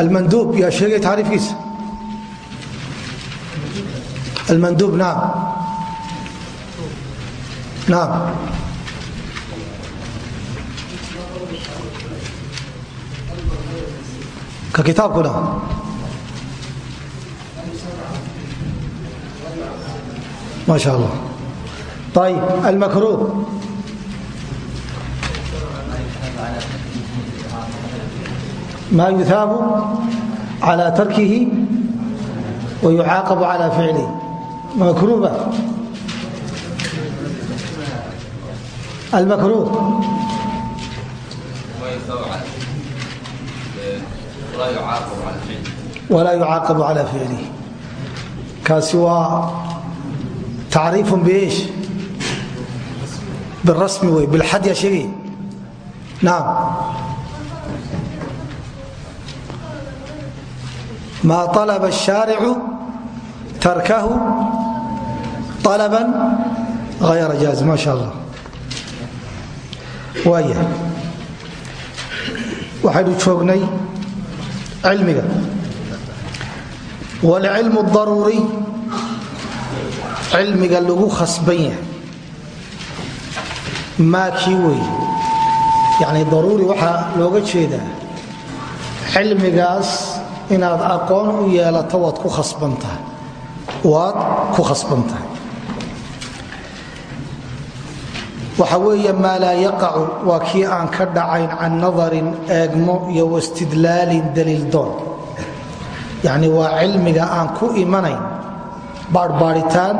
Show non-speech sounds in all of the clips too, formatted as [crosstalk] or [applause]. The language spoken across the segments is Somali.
almanduub yaa sheegay taariifkiisa almanduub naam naam ka kitaabkuna ma sha allah ayib almakruh ma yuثaabu calى tarkihi wayucaaqabu calى ficlihi makruba almakruh walaa yucaaqabu calى ficlihi kaasi waa tacriif biish birasmi wey bilxad yaa sheegay naam maa alaba shaaricu tarkahu alaban ayra jaaz maa sha allah waaya waxaynu joognay cilmiga wlcilmu daruuriy cilmiga lagu khasban yahay maa kii wey yani daruuri waxaa looga jeedaa cilmigaas inaad aqoon u yeelato waad ku khasbantahay waad ku khasbantahay waxa weeye maa laa yaqacu waa kii aan ka dhacayn can nadarin eegmo iyo wastidlaalin daliil doon. Yacni waa cilmiga aan ku imanayn baadhbaadhitaan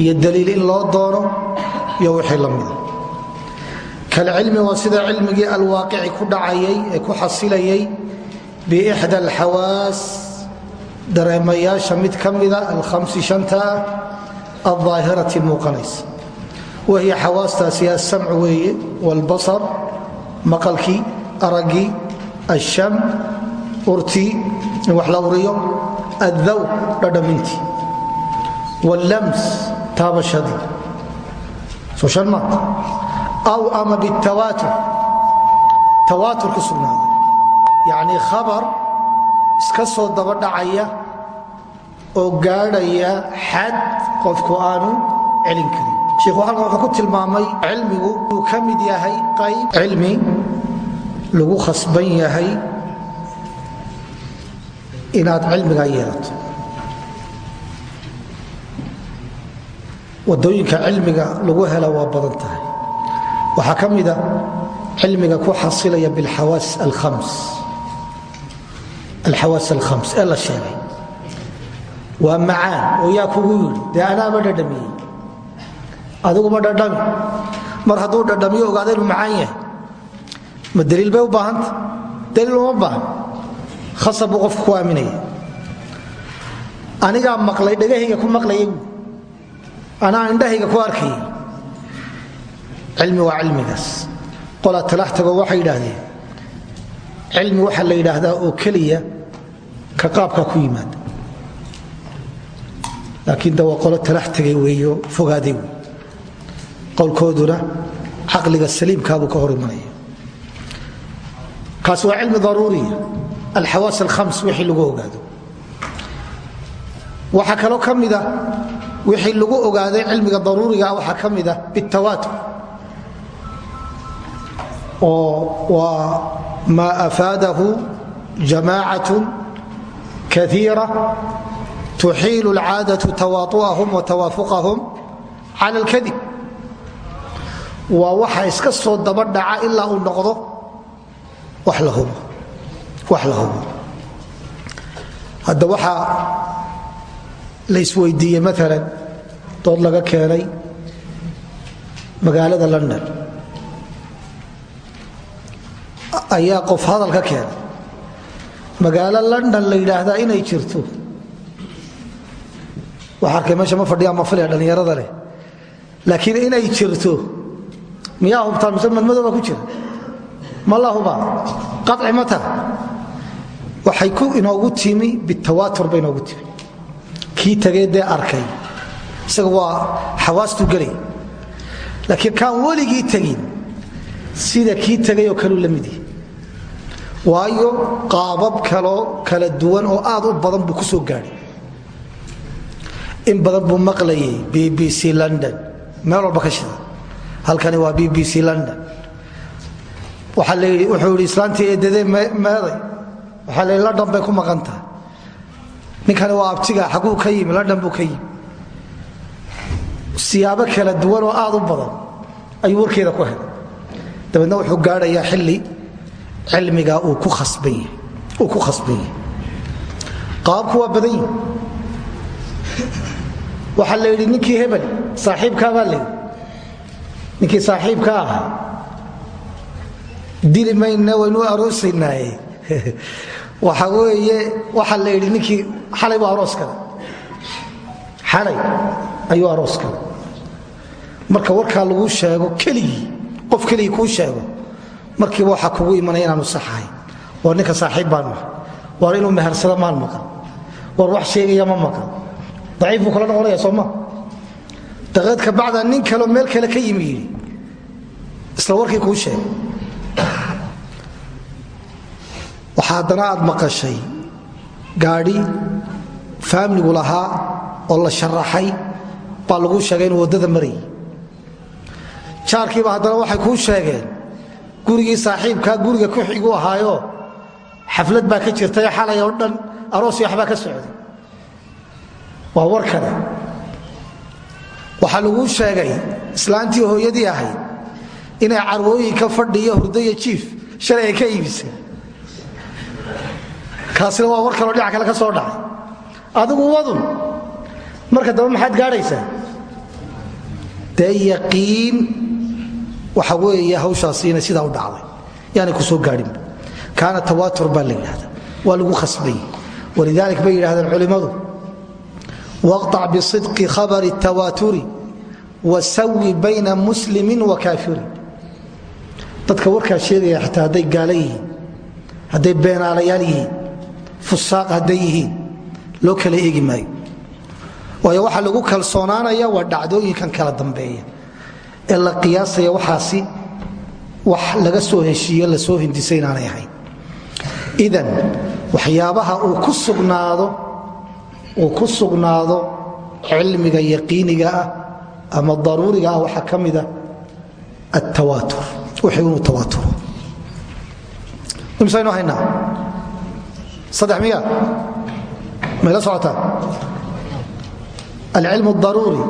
iyo daliil in loo doono iyo wixii la mida kalcilmi waa sida cilmigii alwaaqici ku dhacayay ku xasilayay bixda alxawaas dareemayaasha mid ka mida alhamsi shantaa aldaahirati muuqanaysa wahiya xawaastaasi asamcu weeye wاlbasar maqalkii araggii asham urtii in wax la uriyo addawq dhadhamintii wاllams taabashadii soo shan ma aw ama bitawaatur tawaatur ku sugnaaday yacni khabar iska soo daba dhacaya oo gaadhaya xad qofku aanu celin karin. Shiikhu halkan wuxuu ku tilmaamay cilmigu uu ka yahay qayb cilmi lagu khasban yahay inaad cilmigaa yeelato. Wadooyinka cilmiga lagu hela waa badan tahay. Waxaa ka mida cilmiga ku xasilaya bilxawaas alkhams alxawaas alkhams ee la sheegay waa macaan oo yaa kugu yidhi dee anaaba dhadhamiyey adiguba dhadhami mar hadduu dhadhamiyo ogaada inuu macaan yahay ma daliil bay u baahanta daliil uma baahan khasab buu qofku ku aaminaya anigaa maqlay dhegahayga ku maqlayay anaa indhahayga ku arkayay cilmi waa cilmi waxaa la yidhaahdaa oo keliya ka qaabkaa ku yimaada laakiin de qolo talax weeyo fogaaday wey qowlkooduna caqliga saliimkaabuu ka hor kaas waa cilmi daruuriya. Alxawaas alkhams wixii lagu ogaado. Waxaa kaloo ka mida wixii lagu ogaaday cilmiga daruuriga waxaa ka mida oo waa maa afaadahu jamaacaة kaiira tuxiilu اlcaadaة tawaaطu'ahum wa tawaafuqahum cala اlkadib waa waxa iska soo daba dhaca ilaa uu noqdo wax la hubo hadda waxaa la isweydiiyey maala dood laga keenay magaalada london ayaa qof hadal ka keenay. Magaalo london la yidhaahdaa inay jirto. Wax arkay meesha ma fadhiyaa ma filaya dhallinyarada leh. Laakiin inay jirto miyaa hubtaa mise madmadooba ku jira. Ma la hubaa? Qaci ma waxay ku inoogu timi bitawaatur bay inoogu timi. Kii tagee dee arkay. Isaga waa xawaastuu gelay. Laakiin kaan weligii tegin sida kii tegayoo kaluu la mid yahay waayo qaabab kaloo kala duwan oo aad u badan buu ku soo gaadhay in badan buu maqlayay b c london. Meel walba ka shida. Halkani waa b b c london. Wuxuu yidhi islaantii eedadee meeday. Waxaa la london bay ku maqan ninkani waa abtiga xaguu ka yimi london buu ka yimi. Siyaabo kala duwan oo aad u badan ayuu warkeeda ku helay. Dabeedna wuxuu gaadhayaa xilli cilmiga uu ku khasban yahay qaababku waa badan yihi la yidhi ninkii hebel saaxiibkaabaa la yidhi. Ninkii saaxiibka ahaa. Dili mayna waynu [laughs] waxa weeye waxaa la yidhi ninkii xalay buu aroos xalay ayuu aroos marka warkaa laguu sheego keligii qof keligii kuu sheego markiiba waxaa kugu imanaya inaanu saxahay. War ninka saaxiib baan maha war inuu mehersado maan maqan. War wax sheegaya ma maqan. Daciif buu kala noqonaya sooma daqiiqad ka bacda nin kaleo meel kale ka yimi isla warkii kuu sheegay waxaa haddana aad maqashay gaadhi faamligu lahaa oo la sharaxay baa laguu sheegay inuu waddada marayay jaarkiiba haddana waxay kuu sheegeen gurigii saaxiibkaa guriga ku xigu ahaayo xaflad baa ka jirtay xalay oo dhan aroosii waxbaa ka socday. Waa war kale. Waxaa laguu sheegay islaantii hooyadii ahayd inay carwooyinka fadhiyo hurdaya jiif shalay ay ka iibisay. Kaasina waa war kaloo dhinac kale ka soo dhacay. Adigu wadun marka dambe maxaad gaadhaysaa? Dee yaqiin waxa weeye hawshaasi inay u dhacday. Yaanay ku soo gaadhinba kaana tawaatur baa la yidhahda waa lagu khasbay. Walidalik bay yidhahdeen culimmadu waqطac bisidqi khabari tawaaturi wasawi bayna muslimin wa kaafirin. Dadka warkaa sheegaya xitaa hadday gaala yihiin hadday yihiin fusaaq hadday yihiin loo kala eegi maayo. Waayo waxaa lagu kalsoonaanaya waa dhacdooyinkan kala dambeeya ee la qiyaasaya waxaasi wax laga soo heshiiyo la soo hindisa inaanay ahayn. Idan waxyaabaha uu ku sugnaado uu ku sugnaado cilmiga yaqiiniga ah ama daruuriga ah waxaa ka mida attawaatur. Wixii inuu tawaaturo imsaynu haynaa? Saddex miya? Mayla socotaa? Alcilm اdaruuri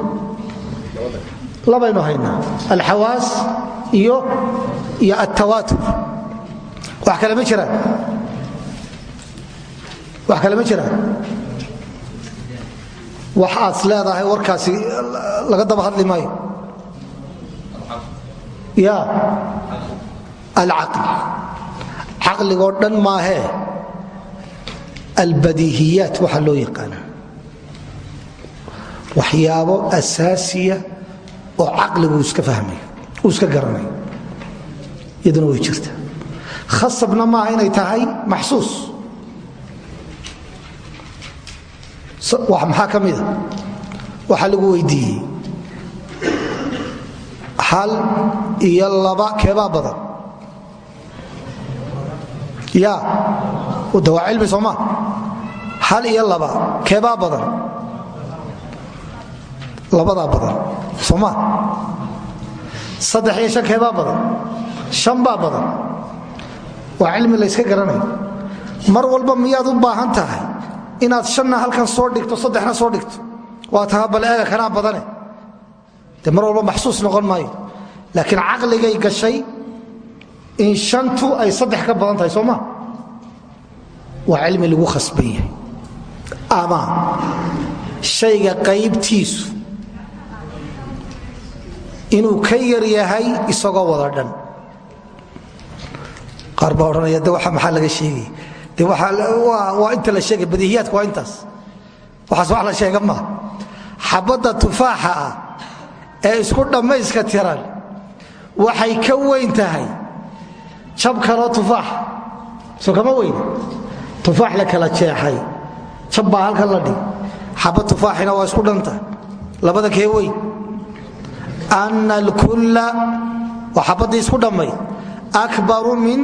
labaynu haynaa. Alxawaas iyo altawaatur wax kale ma jiraan wax kale ma jiraan wax aad leedahay warkaasi laga daba hadli maayo. Ya. Alcaql caqligoo dhan maahee albadiihiyaat waxaa loo yaqaana waxyaabo asaasiya oo caqligu iska fahmayo uu iska garanayo iyaduna way jirta. Khasabna maaha inay tahay maxsuus. Maxaa ka waxaa lagu weydiiyey. Hal iyo laba keebaa badan. Ya de waa cilmi sooma hal iyo laba keebaa badan labadaa badan sooma saddex iyo shan keebaa badan shan baa badan. Waa cilmi layska garanayo. Mar walba miyaad u baahan tahay inaad shanna halkan soo dhigto saddexna soo dhigto? Waa taha bal eega kanaa badane. De mar walba maxsuus noqon maayo. Laakiin caqligay gashay in shantu ay saddex ka badan tahay sooma waa cilmi lagu khasban yahay. Ama shayga qaybtiisu inuu ka yar yahay isagoo wada dhan. Qaar baa odhanaya maxaa laga sheegaya de waa inta la sheegay badiihiyaadka waa intaas. Waxaas wax la sheega maa xabadda tufaaxa ah ee isku dhammayska tiran waxay ka weyn tahay. Jab kaloo tufaax. Soo kama weyne tufaax la kala jeexay. Jab baa halkan la dhig xabad tufaaxina waa isku dhanta labada kee weyn ana alkulla waa xabaddii isku dhammay akbaru min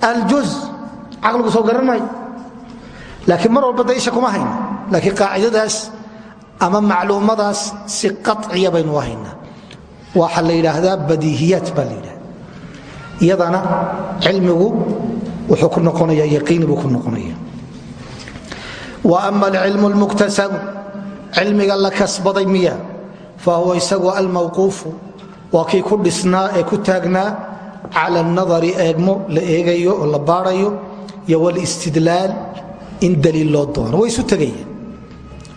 aljuz caqligu soo garan maayo mar walba daisha kuma hayna laakiin qaacidadaas ama macluumadaas si qaciya baynu u haynaa waxaa la yidhaahdaa badiihiyaat baa la yidhahda wuxuu ku noqonaya yaqiini buu ku noqonaya wa ama alcilmu lmuktasabu cilmiga la kasbaday miya fa huwa isagu almawquufu waa kii ku dhisnaa ee ku taagnaa cala nadari eegmo la eegayo oo la baarayo iyo wlistidlaal in daliil loo doono way isu tegayaan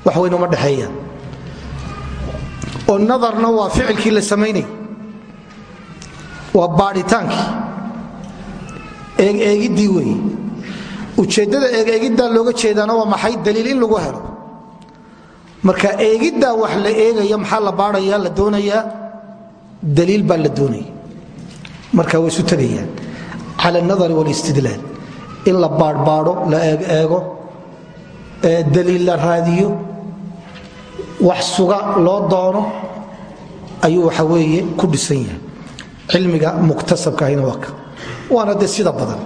wax weyn uma dhexeeyaan oo nadarna waa ficilkii la samaynay waa baadhitaankii eegeegiddii weeye ujeeddada eegeegiddaa looga jeedaana waa maxay daliil in lagu helo marka eegiddaa wax la eegaya maxaa la baadhaya la doonayaa? Daliil baa la doonaya. Marka way isu tegayaan cala alnadari wاlistidlaal in la baadhbaadho la eegeego daliil la raadiyo wax suga loo doono ayuu waxa weeye ku dhisan yahay. Cilmiga muktasabkaahina waa ka. Waana sida badan.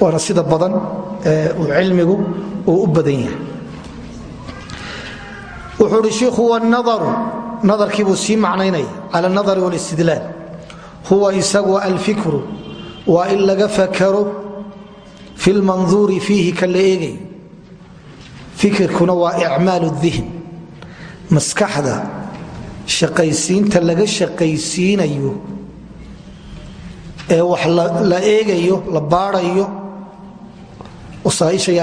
Waana sida badan uu cilmigu uu u badan yahay wuxuu uhi shiikhu wanaru nadarkii buu sii macnaynaya cala alnadari wاlistidlaal huwa isagu alfikru waa in laga fakaro fi lmanduuri fiihi ka la eegayo fikirkuna waa icmaal maskaxda shaqaysiinta laga shaqaysiinayo ee wax la eegayo la baarayo wasaaisha iyo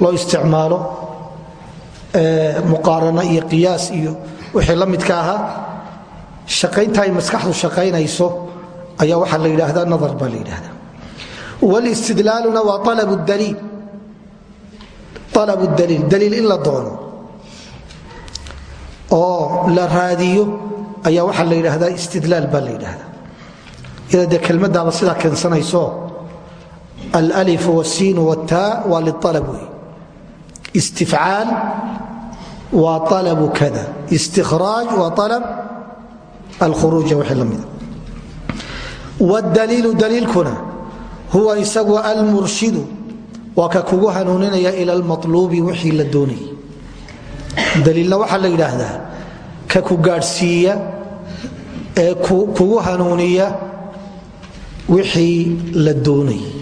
loo isticmaalo muqaarano iyo qiyaas iyo wixii la midka ahaa shaqaynta ay maskaxdu shaqaynayso ayaa waxaa la yidhaahdaa nadar baa la yidhahdaa wlistidlaaluna waa alab daliil. Alab daliil daliil in la doono oo la raadiyo ayaa waxaa la yidhaahdaa istidlaal baa la yidhaahdaa. Iyada dee kelmadaaba sidaa keensanayso alif wasiin wtaa waa lialab wey istifcaal waa alabu kada istikhraaj waa alab alkhuruuja wixii la mida wdaliilu daliilkuna huwa isagu almurshidu. Waa ka kugu hanuuninaya ila almaluubi wixii la doonayay daliilna waxaa la yidhaahdaa. Ka ku gaadhsiiya ee kugu hanuuniya wixii la doonayay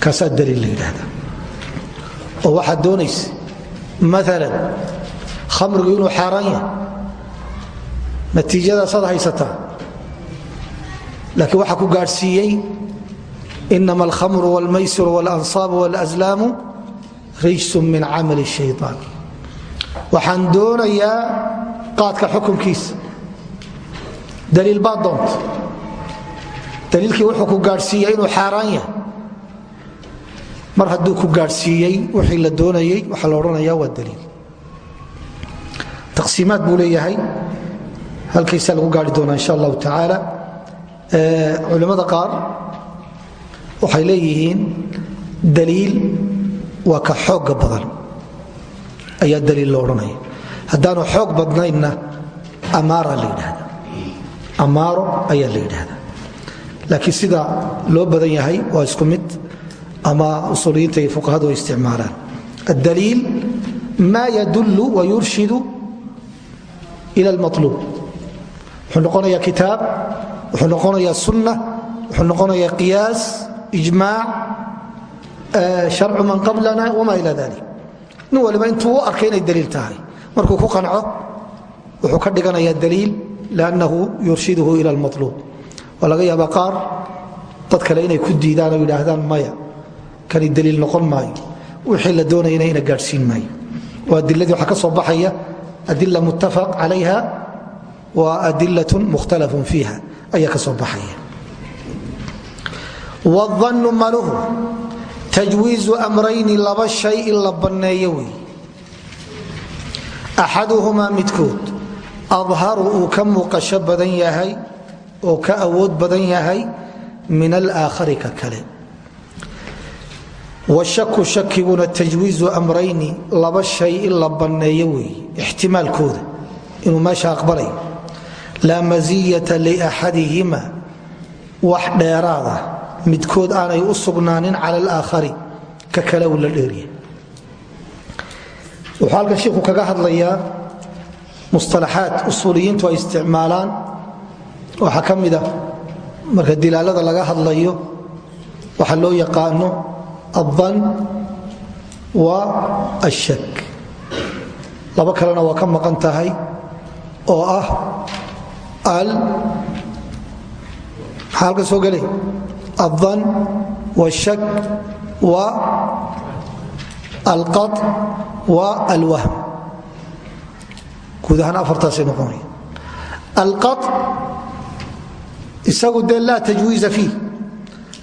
kaasaa daliil la yidhaahdaa. Oo waxaad doonaysa maalan khamrigu inuu xaaraan yahay natiijadaasaad haysataa laakiin waxaa ku gaadhsiiyey inama alkhamru wاlmaysiru wاlansaabu wاlأslaamu rijsun min camal الshayطaan waxaan doonayaa qaadka xukunkiisa daliil baad doonta daliilkii wuxuu ku gaadhsiiyey inuu xaaraan yahay mar hadduu ku gaadhsiiyey wixii la doonayey waxaa la odhanaya waa daliil taqsiimaad buu leeyahay. Halkaysaa lagu gaari doonaa insha allahu tacaala. Culimmada qaar waxay leeyihiin daliil waa ka xooga badan. Ayaa daliil lo odhanaya. Haddaanu xoog badnaynna amaara la ayaa la laakiin sida loo badan yahay waa isku mid ama usuuliyiinta iyo fuqahadu ay isticmaalaan. Addaliil maa yadullu wa yurshidu ila almaluub wuxuu noqonayaa kitaab wuxuu noqonayaa sunna wuxuu noqonayaa qiyaas ijmaac sharcu man qablana wama ila dalik nin waliba intuu u arkay inay daliil tahay markuu ku qanco wuxuu ka dhiganayaa daliil liannahu yurshiduhu ila almaluub waa laga yaabaa qaar dad kale inay ku diidaan oo yidhaahdaan maya kani daliil noqon maayo wixii la doonayana ina gaadhsiin maayo oo adiladii waxaa ka soo baxaya adila muttafaq calayha wa adilat mukhtalafun fiiha. Ayaa ka soo baxaya. Wadannu maluhu tajwiizu amrayni laba shay in la banneeyo wey. Axaduhumaa midkood adharu uu ka muuqasho badan yahay oo ka awood badan yahay min alaakhari ka kale washaku shakiguna tajwiizu amrayni laba shay in la banneeyo weeye ixtimaalkooda. Inuu meesha aqbalayo laa masiyata liaxadihima wax dheeraada midkood aanay u sugnaanin cala alaakhari ka kale uu dheeriya. Wuxuu halkan shiiku kaga hadlayaa musطalaxaad usuuliyiintu ay isticmaalaan. Waxaa ka mida marka dilaalada laga hadlayo waxaa loo yaqaano aldan wa ashak laba kalena waa ka maqan tahay oo ah al maxaa halka soo gelay aldan washak wa alqaط wa alwahm guud ahaan afartaasay noqonaya alqaط isagu dee laa tajwiiza fiih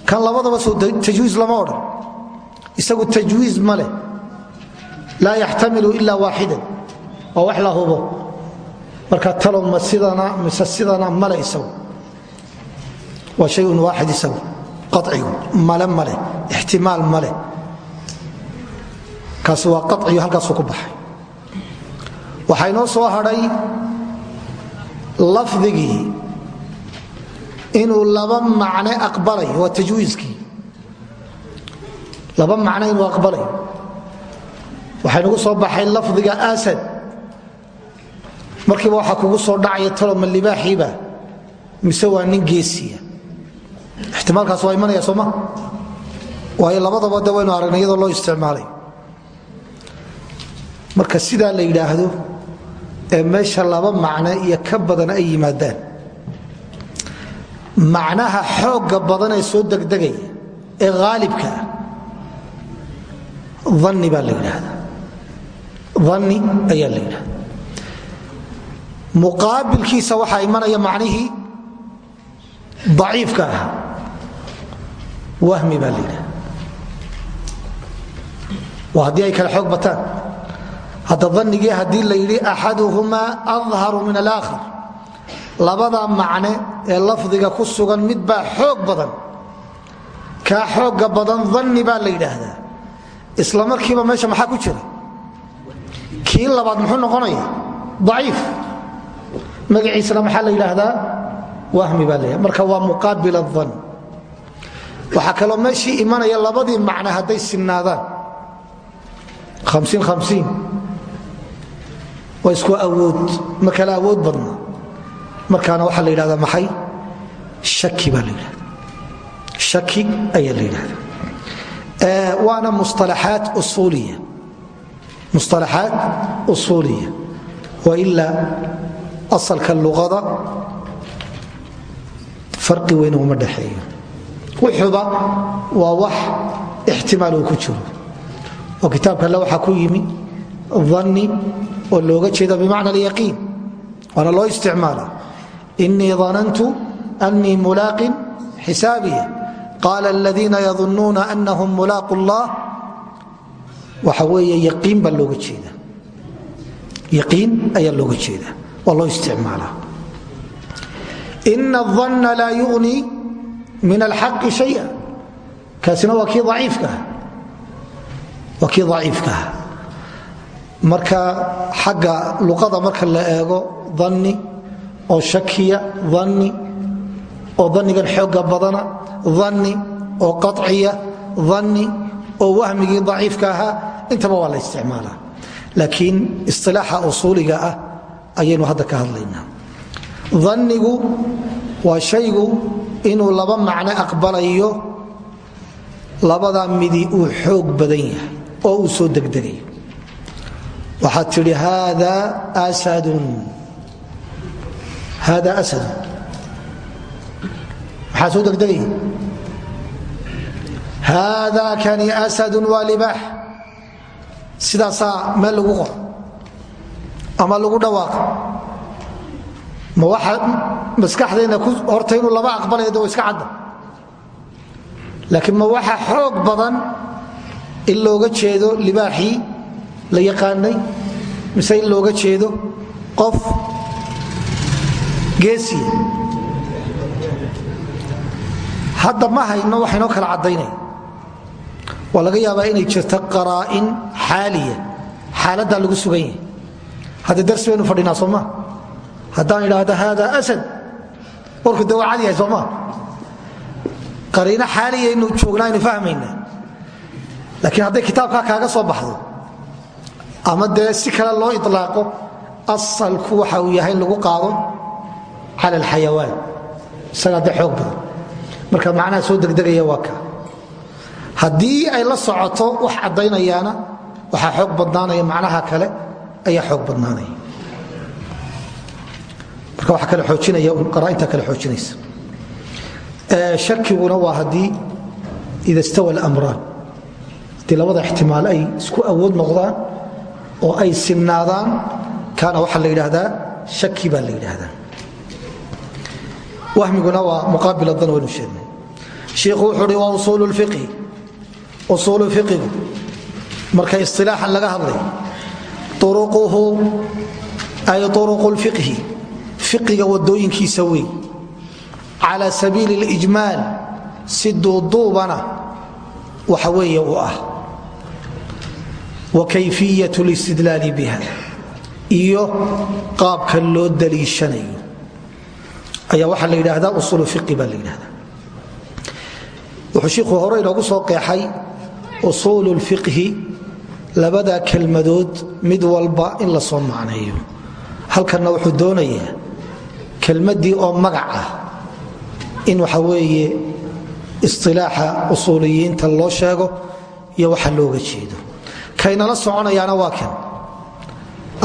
kan labadaba tajwiiz lama odhan isagu tajwiiz ma leh. Laa yaxtamilu ila waaxidan. Waa wax la hubo. Marka talo ma sidana mise sidana male isagu. Waa shayun waaxid isagu. Qacigu male male ixtimaal male kaasi waa qaciyo halkaasuu ku baxay. Waxaa soo hadhay lafdigii inuu laba macne aqbalay waa tajwiiskii laba macne inuu aqbalay. Waxaynugu soo baxay lafdiga asad. Markiiba waxaa kugu soo dhacaya taloma libaaxiiba mise waa nin geesiya. Ixtimaalkaas waa imanaya sooma waayo labadaba de waynu aragnay loo isticmaalay. Marka sidaa la yidhaahdo ee meesha laba macne iyo ka badan ay yimaadaan. Macnaha xoogga badan ee soo degdegaya ee haalibka ah anni baa la yidhaahdaa. Anni ayaa la yidhahda muqaabilkiisa waxaa imanaya macnihii daciifka ahaa wahmi baa la yidhahda waa ay kale xoog bataan. Hadda dannigii haddii la yidhi axaduhumaa adharu min alaakhar. Labada macne ee lafdiga ku sugan mid baa xoog badan. Kaa xooga badan danni baa la yidhaahdaa isla markiiba meesha maxaa ku jira? Kii labaad muxuu noqonaya? Daciif. Magaciisana maxaa la yidhaahdaa? Wahmi baa marka waa muqaabil adan waxaa kaloo meeshii imanaya labadii macne hadday sinnaadaan. Waa isku awood. Ma kala awood badna? Markaana waxaa la yidhahdaa maxay? Shaki baa shaki ayaa la yidhahda waana musalaxaat usuuliya. Musطalaxaat usuuliya. Wailaa asalka luqada farqi weyn uma dhexeeyo wuxuba waa wax ixtimaal uu ku jiro. Oo kitaabka alle waxaa ku yimi danni oo looga jeeda bimacna alyaqiin. Waana loo isticmaala inii danantu annii mulaaqin xisaabiya qaala aladiina yadunuuna anahum mulaaqu llah waxa weeye yaqiin baa looga jeeda yaqiin ayaa looga jeeda waa loo isticmaalaa ina adanna laa yugnii min alxaqi shaya kaasina waa kii aciifkaah waa kii daciifkaah marka xagga luqada marka la eego danni oo shakiya danni oo dannigan xooga badana danni oo qaciya danni oo wahmigii daciifka ahaa intaba waa la isticmaalaa. Laakiin isilaaxa usuuliga ah ayaynu hadda ka hadlaynaa. Dannigu waa shaygu inuu laba macno aqbalayo labadaa midi uu xoog badan yahay oo uu soo degdegayo. Waxaad tidhi haada asadun maxaa soo degdegaya haada kani asadun waa libaax sidaasaa meel lagu qor ama lagu dhawaaqa ma waxa maskaxdeenna horta inuu laba aqbalaya de iska cadda. Laakiin ma waxa xoog badan in looga jeedo libaaxii la yaqaanay mise in looga jeedo qof geesiya hadda ma hayno waxaynoo kala caddaynaya waa laga yaabaa inay qaraa'in xaaliya xaaladdaa lagu sugan yahay. Hadda darsi baynu fadhinaa sooma haddaan idhaahdo haada asad. Warku de waa cad yahay sooma qariino joognaa aynu fahmayna laakiin hadday kitaabkaa kaaga soo baxdo ama dee si kale loo ilaaqo asalku waxa uu yahay lagu qaado cala alxayawaan isagaa de xoog badan marka macnaha soo degdegaya waa ka. Haddii ay la socoto wax caddaynayaana waxaa xoog badnaanaya macnaha kale ayaa xoog badnaanaya. Marka waxa kale oojinaya qaraainta kale xoojinaysa. Shakiguna waa haddii ida stawa alamraan haddii labada ixtimaal ay isku awood noqdaan oo ay sinnaadaan kaana waxaa la yidhaahdaa shaki baa la yidhaahdaa wahmiguna waa muqaabil dan waynu sheegnay shiikhu wuxuu uhi waa usuulu lfiqhi usuulu fiqigu marka isilaaxan laga hadlay uruquhu ay uruqu lfiqhi fiqiga wadooyinkiisa wey cala sabiili اlijmaal si duuduubana waxa weeye u ah wa kayfiyaة اlistidlaali biha iyo qaabka loo daliishanayo ayaa waxaa la yidhaahdaa usuulu fiqi baa la yidhahdaa wuxuu shiikhu hore inoogu soo qeexay usuulu اlfiqhi labada kelmadood mid walba in la soo macneeyo. Halkanna wuxuu doonayaa kelmaddii oo magac ah in waxa weeye isilaaxa usuuliyiinta loo sheego iyo waxa looga jeedo. Kaynala soconayaana waa kan.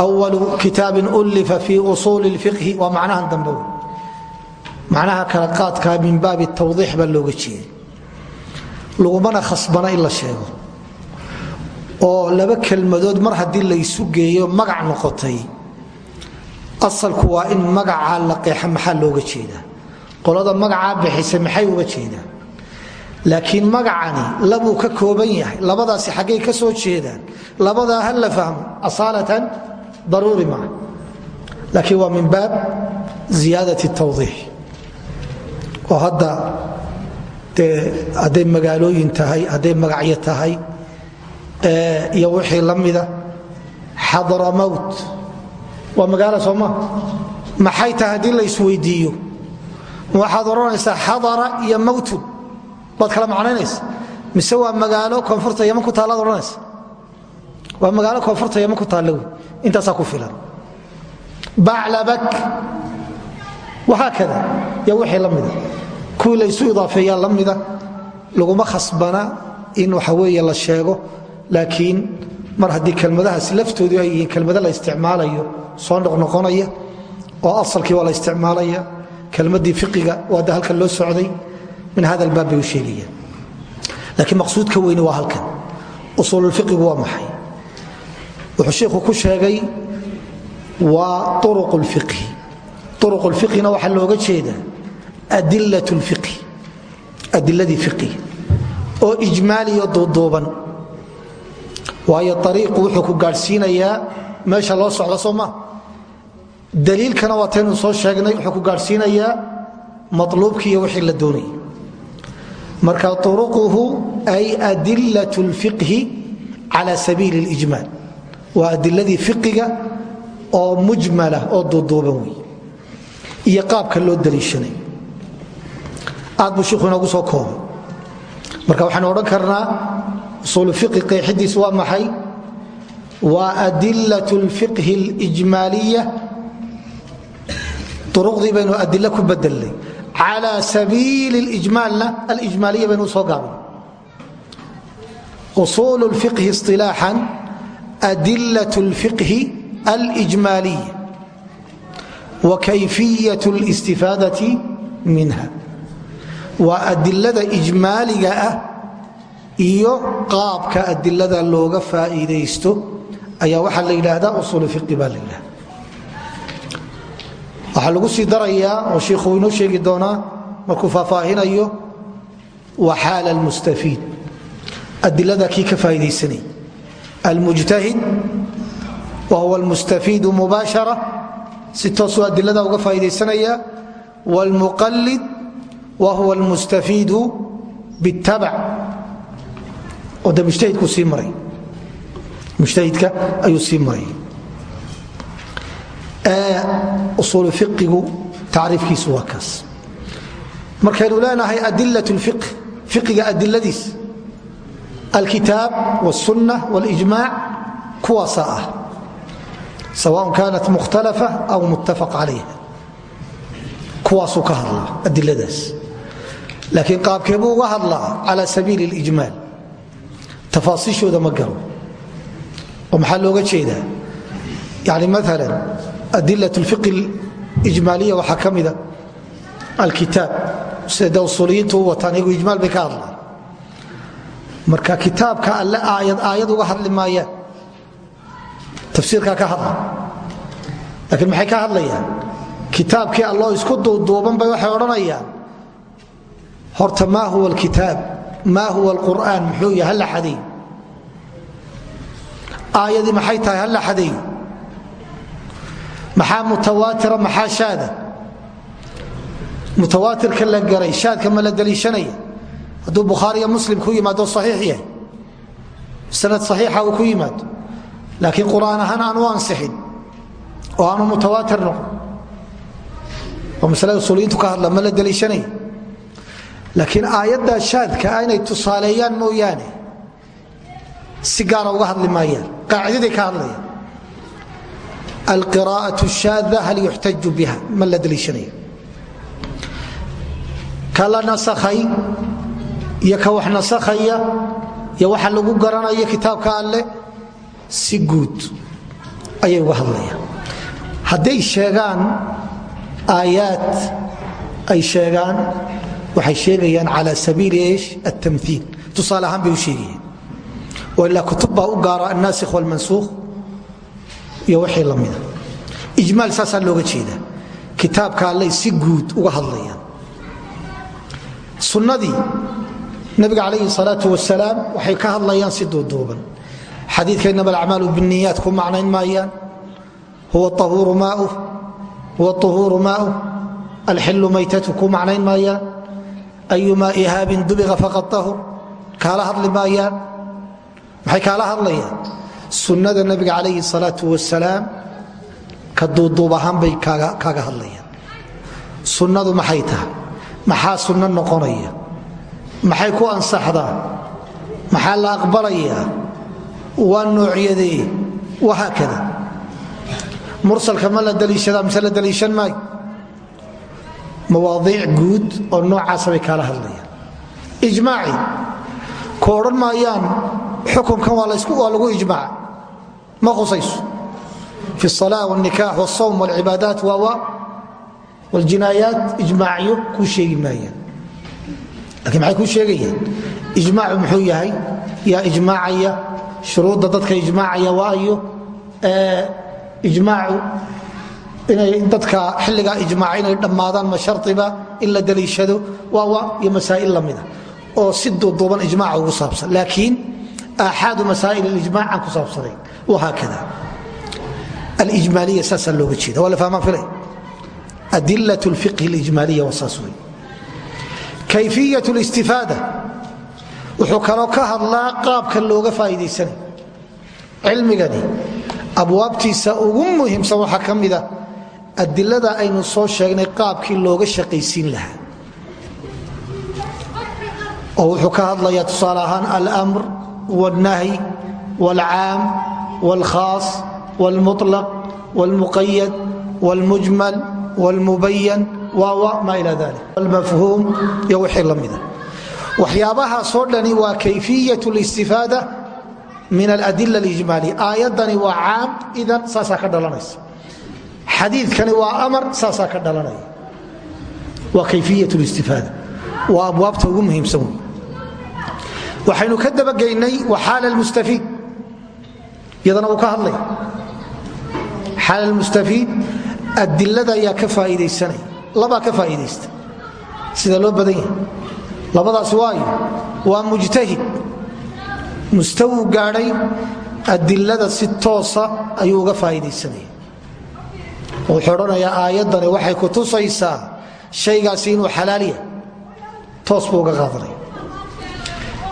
Walu kitaabin ullifa fii usuuli اlfiqhi waa macnahan macnaha kala qaadkaa min baabi tawdiix baa looga jeeday. Lagumana khasbana in la sheego. Oo laba kelmadood mar haddii laysu geeyo magac noqotay asalku waa in magacaa la qeexa maxaa looga jeedaa? Qolada magacaa bixisa maxay uga jeedaan? Laakiin magacani labuu ka kooban yahay. Labadaasi xaggay ka soo jeedaan. Labadaa ha la fahmo. Asaalatan daruuri maa laakiin waa min baab ziyaadat tawdiix oo hadda dee hadday magaalooyin tahay hadday magacyo tahay iyo wixii la mida xadramowt waa magaalo sooma maxay tahay haddii la isweydiiyo? Waxaad odhanaysaa xadara iyo mawtun baad kala macnaynaysa. Mise waa magaalo koonfurta yaman ku taalaad odhanaysa? Waa magaalo koonfurta yaman ku taalla wey? Ku filan. Baclabak. Wahaakada iyo wixii la mida kuwii laysu idaafeeyaa la mida khasbana in waxa weeye la sheego. Laakiin mar haddii kelmadahaas laftoodu ay yihiin kelmado la isticmaalayo soo noqnoqonaya oo asalkii waa la isticmaalaya kelmadii fiqiga waa da halkan loo socday min hada albaab bay u laakiin maqsuudka weyni waa halkan. Usuululfiqigu waa maxay? Wuxuu shiikhu ku sheegay waa uruq lfiqhi uruq lfiqhina waxaa looga jeedaa adiladii fiqiga oo ijmaaliyo duuduuban waayo ariiqu wuxuu ku gaadhsiinayaa meesha loo socdo soo maa daliilkana waa taynu soo sheegnay wuxuu ku gaadhsiinayaa maluubkiiyo wixii la doonayay marka uruquhu ay adilat lfiqhi cala sabiili اlijmaal waa adiladii fiqiga oo mujmala oo duuduuban iyo qaabka loo daliishanay aad buu shiku inoogu soo koobay marka waxaanu odhan karnaa usuulu fiqi qeexidiis waa maxay waa adilat اlfiqhi اlijmaaliya uruqdii baynu adil ku bedelnay calى sabiili اlijmaalna alijmaaliya baynu soo gaabin usuul اlfiqhi isilaaxan adilaة اlfiqhi alijmaaliya wa kayfiyaة اlistifaadaةi minha waa adilada ijmaaliga ah iyo qaabka adilada looga faa'iidaysto. Ayaa waxaa la yidhaahdaa usuul fiqi baa la yidhahda waxaa lagu sii darayaa oo shiikhuu inoo sheegi doonaa markuu faahfaahinayo wa xaal almustafiid. Adilada kii ka almujtahid faa'iidaysanaya wاlmuqalid wa huwa almustafiidu biاtabac oo de mujtahidku sii maray mujtahidka ayuu sii maray usuul fiqigu tacriifkiisu waa kaas markaynu leenahay adilat اlfiqh fiqiga adiladiis alkitaab wاsunna wاlijmac kuwaasaa ah sawaء kaanat mukhtalafa aw muttafaq calayha kuwaasuu ka hadlaa adiladaas laakiin qaabkee buu uga hadlaa cala sabiil ijmaal taaaiihooda ma garo. Oo maxaa looga jeedaa? Yani maala adila fiqi ijmaaliya waxaa ka mida alkitaab. Sida dawsuliyiintu u wataan iyagu ijmaal bay ka hadlaan. Marka kitaabka alle aayad aayad uga hadli maayaan tafsiirkaa ka hadla. Laakiin maxay ka hadlayaan? Kitaabkii alloo isku duuduuban bay waxay odhanayaan horta maa huwa alkitaab maa huwa alqur'aan muxuu yahay halla xadeey aayadii maxay tahay halla xadeey maxaa mutawaatira maxaa shaada mutawaatirka la garay shaadka ma la daliishanaya hadduu bukhaariyo muslim ku yimaado saxiix yahay. Sanad saxiixa uu ku yimaado. Laakiin qur'aan ahaan aanu ansixin oo aanu mutawaatir noqon. Oo masalada usuuliyiintu ka hadla ma la daliishanaya laakiin aayaddaa shaadka inay tusaaleeyaan mooyaane si gaara uga hadli maayaan qaacidaday ka hadlayaan alqiraaءaة shaada hal yuxtaju biha ma la daliishanaya ka nasakhay iyo ka wax nasakhaya iyo waxa lagu garanayo kitaabka alleh si guud ayay uga hadlayaan. Hadday sheegaan aayaad ay sheegaan waxay sheegayaan cala sabiili ish altamhiil tusaale ahaan bay u sheegayaan oo ilaa kutub baa u gaara annaasikh walmansuukh iyo wixii la mida. Ijmaal saasaa looga jeedaa. Kitaabka allay si guud uga hadlayaan. Sunnadii nabiga calayhi salaau wasalaam waxay ka hadlayaan si duuduuban. Xadiidka inama alacmaalu biniyaat ku macnayn maayaan. Huwa ahuuru maauh alxilu maytatu ku macnayn maayaan ayumaa ihaabin dubiqa faqad ahur kaala hadli maayaan maxay kaala hadlayaan sunnada nabiga calayhi salaau wasalaam ka duuduub ahaan bay kaaga hadlayaan sunnadu maxay tahay maxaa sunno noqonaya maxay ku ansaxdaa maxaa la aqbalayaa waa noocyadee wahaakada mursalka ma la daliishadaa mise la daliishan maayo mawaadiic guud oo noocaasa bay kaala hadlayaan ijmaaci ku odhan maayaan xukunkan waa lagu ijmaaca ma qusayso fi الصلاة والنikاx والصوم والcibaadaat waawa wاljinaayaat ijmaacyo kuu sheegi maayaan lakiin maxay kuu sheegayaan ijmaacu muxuu yahay yaa ijmaacaya shuruudda dadka ijmaacaya waayo ijmaacu inay dadka xilligaa ijmaaca inay dhammaadaan ma shariba in la daliishado waawa iyo masaa'il lamida oo si duuduuban ijmaca ugu saabsan laakiin aaxaadu masaa'il اlijmac aan ku saabsanayn wahaakada alijmaaliya saasaa looga jeeda waa la fahmaan filay adilaة اlfiqhi اlijmaaliya waa saas wey kayfiyaة اlistifaada wuxuu kaloo ka hadlaa qaabka looga faa'iidaysanay cilmigani abwaabtiisa ugu muhiimsan waxaa ka mida adilada aynu soo sheegnay qaabkii looga shaqaysiin lahaa oo wuxuu ka hadlayaa tusaale ahaan almr wاlnahy wاlcaam wاlkhaas wاlmuطlaq wاlmuqayad wاlmujmal wاlmubayan waawa maa ila dalik wاlmafhuum iyo wixii la mida waxyaabahaasoo dhani waa kayfiyaة اlistifaada min aladila اlijmaaliya aayaddani waa caam idan saasaa ka dhalanaysa xadiidkani waa amar saasaa ka dhalanaya. Waa kayfiyaة اlistifaada waa abwaabta ugu muhiimsan waxaynu ka dabagaynay waxaal almustafiid. Iyadana uu ka hadlay. Xaal almustafiid adilada ayaa sida loo badan yahay. Labadaas waayo waa mujtahid. Mustawuu gaadhay si toosa ayuu uga faa'iidaysanaya wuxuu odhanayaa aayaddani waxay ku tusaysaa shaygaasi inuu xalaal yahay. Toos buu uga qaadanaya.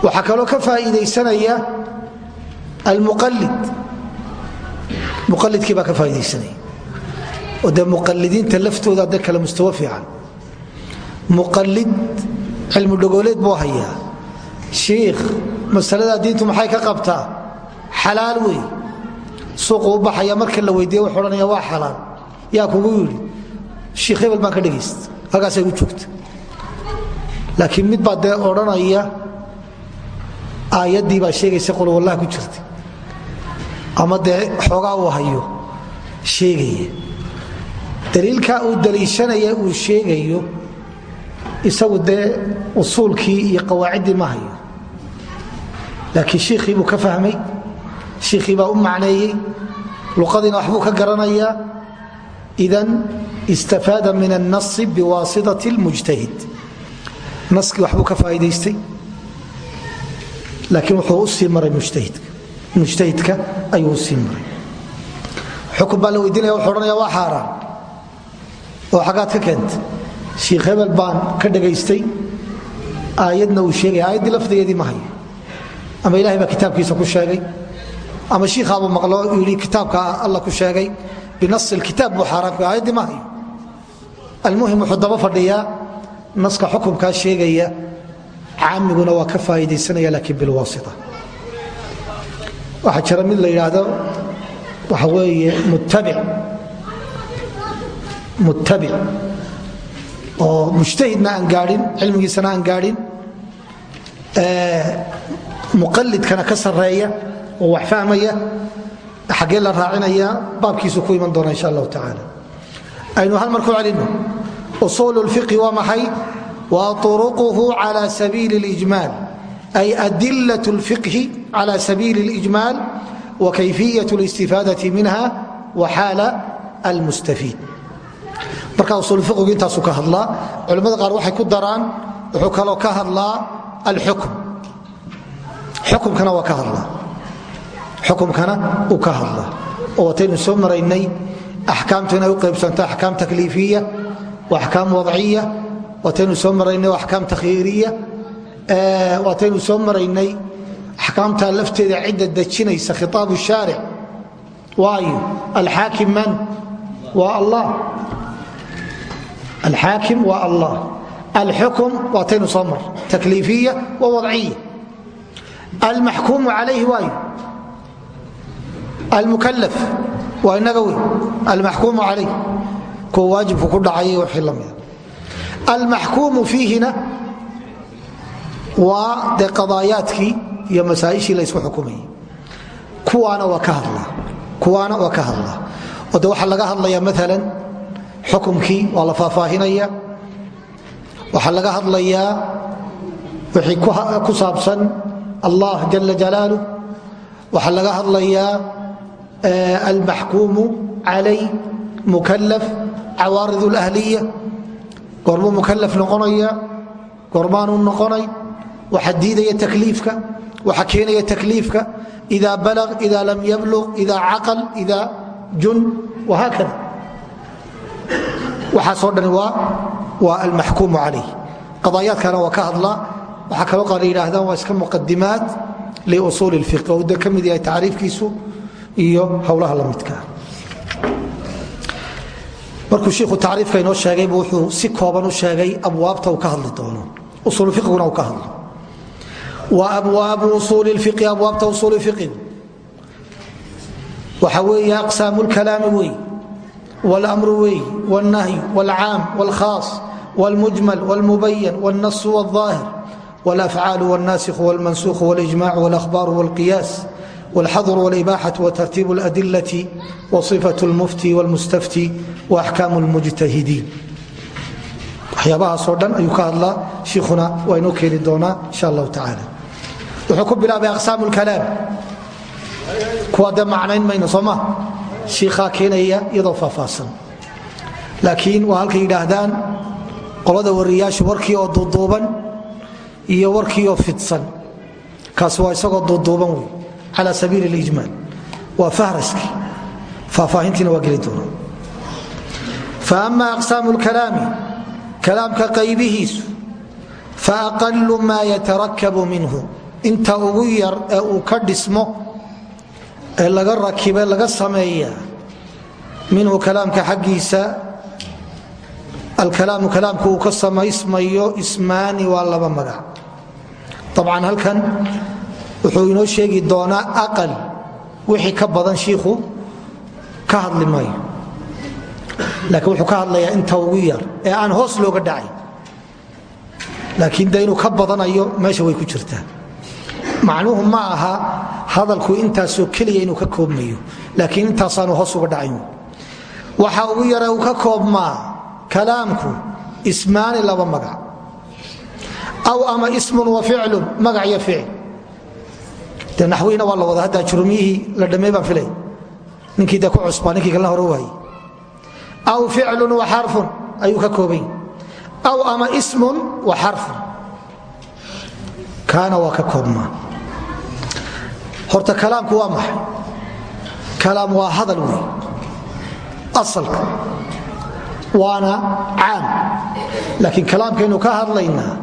Waxaa kaloo ka faa'iidaysanaya almuqalid muqalidkii baa ka faa'iidaysanaya. Oo dee muqalidiinta laftooda de kale mustawo fiican. Muqalid cilmu dhogooleed buu hayaa. Shiikh masaladaa diintu maxay ka qabtaa? Xalaal wey suuqu u baxaya marka la weydiiye wuxuu odhanaya waa xalaal yaa kugu yidhi shiikh hebel baan ka dhegaysta halkaasay u joogta. Laakiin mid baa dee odhanaya aayaddii sheegaysa qul wallah ku jirta. Ama dee xoogaa uu hayo sheegaya. Daliilkaa uu daliishanaya uu sheegayo isagu dee usuulkii iyo qawaaciddii ma hayo. Laakiin shiikhii buu ka fahmay shiikhii baa u macneeyey luqadiina waxbuu ka garanayaa idan istafaada min annasi biwaasitati اlmujtahid naskii waxbuu ka faa'idaystay laakiin wuxuu u sii maray mujtahidka ayuu u sii maray xukun baa la weydiinaya wuxuu odhanaya waa xaaraan oo xaggaad ka keenta shiikh hebel baan ka dhagaystay aayadna uu sheegaya aayaddii lafdigeedii ma hayo ama ilahay baa kitaabkiisa ku sheegay ama shiikhaabuu maqlo yidhi kitaabka alla ku sheegay ilkitaab buu xaaraan ku ayaddii ma hayo almuhim wuxuu daba fadhiyaa naska xukumkaa sheegaya caamiguna waa ka faa'idaysanaya laakiin bilwaasita waxaa jira mid la yidhaahdo waxa weeye muttabic muttabic oo mujtahidna aan gaadhin cilmigiisana aan gaadhin muqalidkana ka sarreeya oo wax fahmaya xaggee la raacinaya baabkiisu ku iman doona insha allahu tacaala aynu hal mar ku celino usuul lfiqhi waa maxay wa uruquhu cala sabiili اlijmaal ay adilaة اlfiqhi cala sabiili اlijmaal wa kayfiyaة اlistifaadaةi minha wa xaala almustafiid marka usul fiqigu intaasu ka hadlaa culimmada qaar waxay ku daraan wuxuu kaloo ka hadlaa alxukm xukumkana waa ka hadlaa xukumkana uu ka hadlaa oo wataynu soo maraynay axkaamtu inay u qaybsanto axkaam takliifiya axkaam wadciya waataynu soo maraynay axkaam takhyiiriya waataynu soo maraynay axkaamtaa lafteeda cidda dejinaysa khitaabu shaaric. Waayo alxaakim man waa allah. Alxaakim waa allah. Alxukm waataynu soo mar. Takliifiya wa wadciya. Almaxkuumu calayhi waayo almukalaf waa inaga wey almaxkuumu calayh kuwa waajibku ku dhacay wixii la mida almaxkuumu fiihina waa dee qadaayaadkii iyo masaaishii la ysku xukumayay kuwaana waa ka hadlaa oo de waxaa laga hadlayaa maalan xukumkii waa la faahfaahinaya waxaa laga hadlayaa wixii ku saabsan allah jala jalaaluh waxaa laga hadlayaa almaxkuumu calay mukalaf cawaarid اlahliya goormuu mukalaf noqonaya goormaanuu noqonay waxa diidaya takliifka waxa keenaya takliifka ida balaq ida lam yablug ida caqal ida jun wahaakada waxaasoo dhani waa almaxkuumu calayh qadaayaadkana waa ka hadlaa waxaa kaloo qaar yidhaahdaan waa iska muqadimaat liusuuli اlfiq oo de ka mid yahay tacriifkiisu iyo howlaha la midkaa markuu shiikhu tacriifka inoo sheegaybu wuxuu si kooban u sheegay abwaabta uu ka hadli doono usuulfiqiguna uu ka hadlo wa abwaabu usuuli lfiqi abwaabta usuuli fiqigu waxa weeye aqsaamu lkalaami wey wاlmru wey wاlnahyu wاlcaam wاlkhaas wاlmujmal wاlmubayan wاlnas wاlظaahir wاlafcaal wاlnasikh wاlmansukh wاlijmac wاlahbar wاlqiyaas wاlxadr wاlibaaxaة wtartiib اladilaة wصifaة اlmufti wاlmustafti waaxkaam اlmujtahidiin waxyaabahaasoo dhan ayuu ka hadlaa shiikhuna waa inoo keeni doonaa insha allahu tacaala wuxuu ku bilaabay aqsaam اlkalaam kuwa dee macnayn mayno soo ma shiikhaa keenaya iyadoo faahfaahsan laakiin waa halkay yidhaahdaan qolada wariyaashu warkii oo duuduuban iyo warkii oo fidsan kaas waa isagoo duuduuban wey cala sabiili اlijmaal waa fahraski. Faahfaahintiina waa geli doona faama aqsaamu اlkalaami kalaamka qaybihiisu faaqalu maa yatarakabu minhu. Inta ugu yar ee uu ka dhismo ee laga rakibe laga sameeya minhu kalaamka xaggiisa alkalaamu kalaamku uu ka samaysmayo ismaani waa laba magac. Abcan halkan wuxuu inoo sheegi doonaa aqal wixii ka badan shiikhu ka hadli maayo. Laakiin wuxuu ka hadlayaa inta ugu yar ee aan hoos looga dhacay. Laakiin de ka badanayo meesha way ku jirtaa. Macnuhu ma aha hadalku intaasoo keliya inuu ka koobmayo. Laakiin intaasaanu hoos uga dhacayn waxa ugu yara uu ka koobmaa kalaamku ismaani laba magac. Aw ama ismun wa ficlun magac iyo ficil de naxwiina waa la wada hadda jurmiyihii la dhammey baan filay. Ninkii de ku cusbaa ninkii kalena hore waayey. Aw ficlun wa xarfun ayuu ka koobany aw ama ismun wa xarfun. Kaana waa ka koobmaa. Horta kalaamku waa maxay? Kalaam waa hadal wey asalka. Waana caam laakiin kalaamkaynu ka hadlaynaa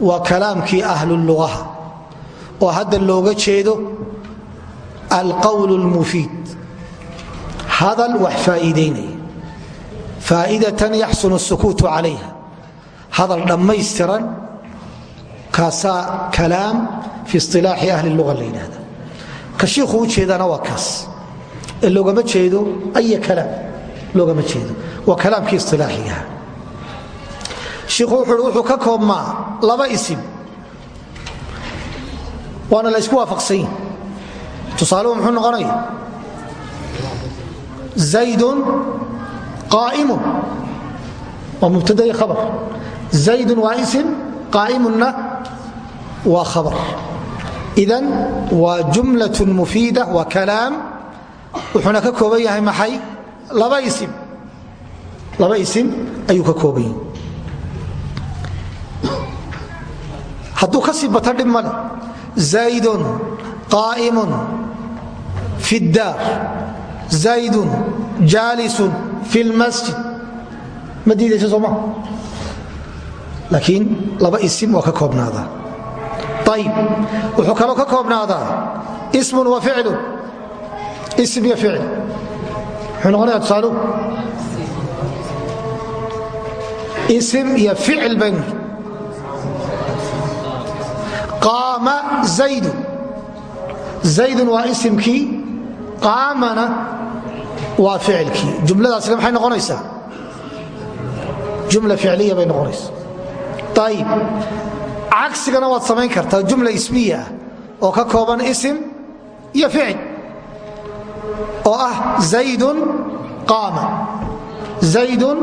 waa kalaamkii ahlulugaha oo hadda looga jeedo alqawl lmufiid hadal wax faa'iidaynaya faa'idatan yaxsunu sukuutu calayha. Hadal dhammaystiran kaasaa kalaam fi isilaaxi ahli luga la yidhahda ka shiikhuu u jeedana waa kaas. Ee loogama jeedo aya kalaam loogama jeedo. Waa kalaamkii isilaaxigaha shiikhu wuxuu ka koobmaa laba isim waana la ysku waafaqsanyi tusaaluhu muxuu noqonaya zaydun qaa'imun waa mubtada iyo khabar. Zaydun waa isim qaa'imunna waa khabar. Idan waa jumlaة mufiida waa kalaam wuxuuna ka kooban yahay maxay? Laba isim. Laba isim ayuu ka kooban yahay hadduu ka sii bata dhib male zaydun fi اddaar zaydun jaalisun fi اlmasjid ma diidaysa sooma laakiin laba isim waa ka koobnaadaa. Ayib wuxuu kaloo ka koobnaadaa. Ismun wa ficlun. Ism iyo ficil. Muxuu noqonaya tusaaluhu isim iyo ficil baynu qaama zaydun zaydun waa isimkii qaamana waa ficilkii. Jumladaasina maxay noqonaysaa? Jumla ficliya bay noqonaysa ayib cagsigana waad samayn kartaa jumla ismiya ah oo ka kooban isim iyo ficil oo ah zaydun qaama. Zaydun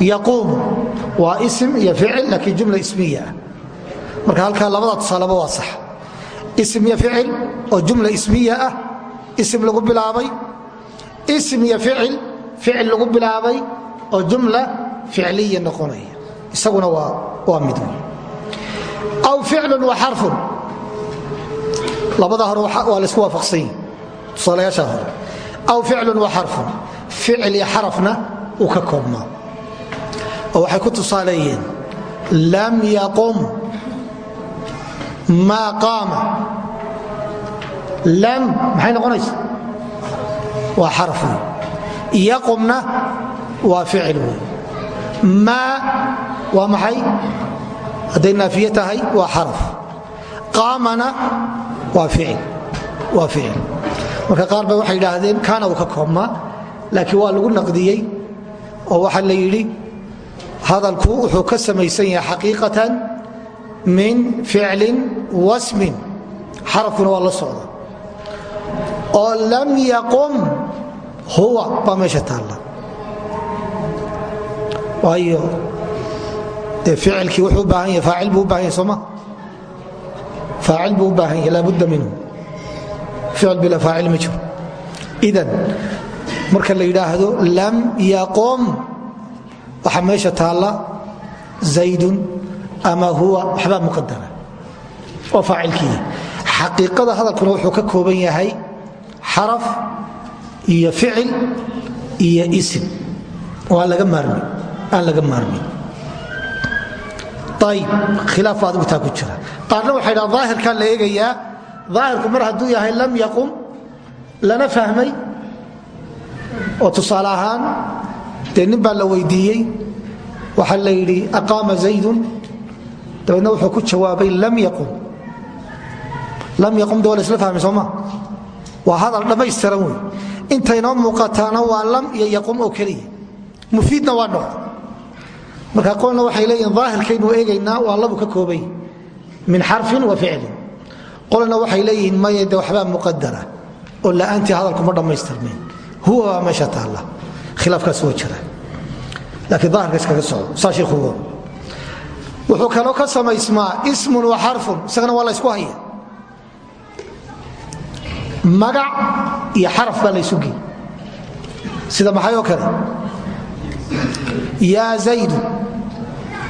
yaquumu. Waa isim iyo ficil laakiin jumla ismiya ah marka halkaa labada tusaaleba waa sax. Isim iyo ficil oo jumla ismiya ah isim lagu bilaabay. Isim iyo ficil ficil lagu bilaabay oo jumla ficliya noqonaya. Isaguna waa mid aw ficlun wa xarfun. Labada hore waa laysku waafaqsanyi tusaalayaasha hore. Aw ficlun wa xarfun. Ficil iyo xarafna uu ka koobmaa. Oo waxay ku tusaaleeyeen lam yaqum maa qaama. Lam maxay noqonaysa? Waa xaraf wey yaqumna waa ficil wey maa waa maxay? Hadday naafiye tahay waa xaraf. Qaamana waa ficil. Marka qaar ba waxay idhaahdeen kaana uu ka koobmaa? Laakiin waa lagu naqdiyey oo waxaa la yidhi hadalku wuxuu ka samaysan yahay xaqiiqatan min ficlin wasmin. Xarafkuna waa la socda. Oo lam yaqum huwa baa meesha taalla. Waayo ficilkii wuxuu u baahan yahay faacil buu u baahan yahay sooma faacil buu u baahan yahay laabudda minhu. Ficil bila faacil ma jiro. Idan marka la yidhaahdo lam yaqum waxaa meesha taalla zaydun ama huwa waxbaa muqadara oo faacilkii. Xaqiiqada hadalkuna wuxuu ka kooban yahay xaraf iyo ficil iyo isim. Oo aan laga maarmin ayib khilaaf adigu taa ku jira. Qaarna waxay dhaha daahirkaa la eegayaa daahirku mar hadduu yahay lam yaqum lana fahmay. Oo tusaale ahaan dee nin baa la weydiiyey waxaa la yidhi aqaama zaydun dabeedna wuxuu ku jawaabay lam yaqum. Lam yaqum de waa la isla fahmay sooma waa hadal dhammaystiran wey intaynoo muuqataana waa lam yaqum oo keliya. Mufiidna waa noqda marka qolna waxay leeyihiin daahirkaynu eegaynaa waa labu ka koobay min xarfin wa ficlin. Qolna waxay leeyihiin maya de waxbaa muqadara oo la'aantii hadalku ma dhammaystirnayn. Huwa baa meesha taalla. Khilaafkaas waa jira laakiin daahirka iskaga socdo. Saa sheikhugo wuxuu kaloo ka samaysmaa ismun wa xarfun isagana waa la ysku haya magac iyo xaraf baa laysu sida maxay oo kale? Yaa zaydu.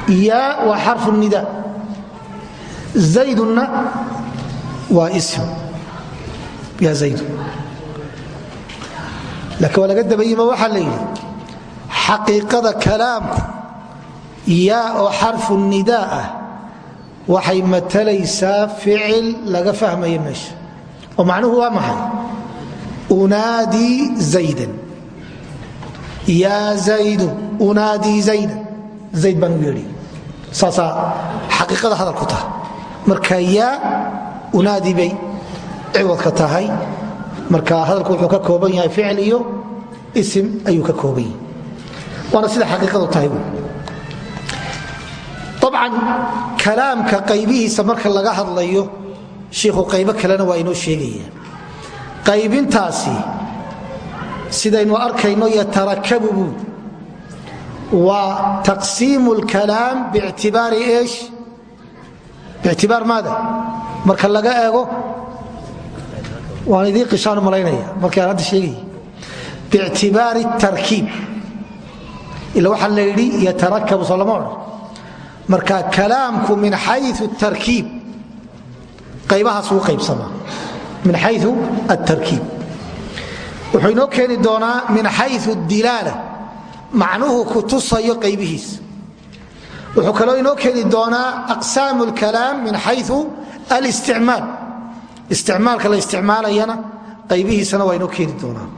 Yaa waa xarfu nida. Zaydunna waa ism. Yaa zaydu. Laakiin waa laga dabayima waxaa la yidhi yaa oo xarfu nidaa ah waxay matalaysaa ficil laga fahmaya meesha. oo macnuhu waa maxay? Unaadii zaydan. Yaa zaydu unaadii zaydan. Zayd baan u yeedhi saasaa xaqiiqada hadalku tahay. Marka yaa unaadii bay ciwadka tahay. Marka hadalku wuxuu ka kooban yahay ficil iyo isim ayuu ka kooban yahay. Sida xaqiiqadu tahay abcan kalaamka qaybihiisa marka laga hadlayo shiikhu qaybo kalena waa inoo sheegaya. Qaybintaasi sidaynu arkayno yatarakabu buu waa taqsiimu lkalaam bictibaari eesh? Bictibaar maada? Marka laga eego waan idiin qishaan malaynaya markaan hadda sheegaya biictibaari tarkiib. Ila waxaa la yidhi yatarakabu soo lama odhan marka kalaamku min xayu tarkiib qaybahaas uu qaybsamaa min xayu atarkiib wuxuu inoo keeni doonaa min xayu dilaala macnuhu ku tusayo qaybihiisa wuxuu kaloo inoo keeni doonaa aqsaamu lkalaam min xayu alisticmaal. Isticmaalka la isticmaalayana qaybihiisana waa inoo keeni doonaa.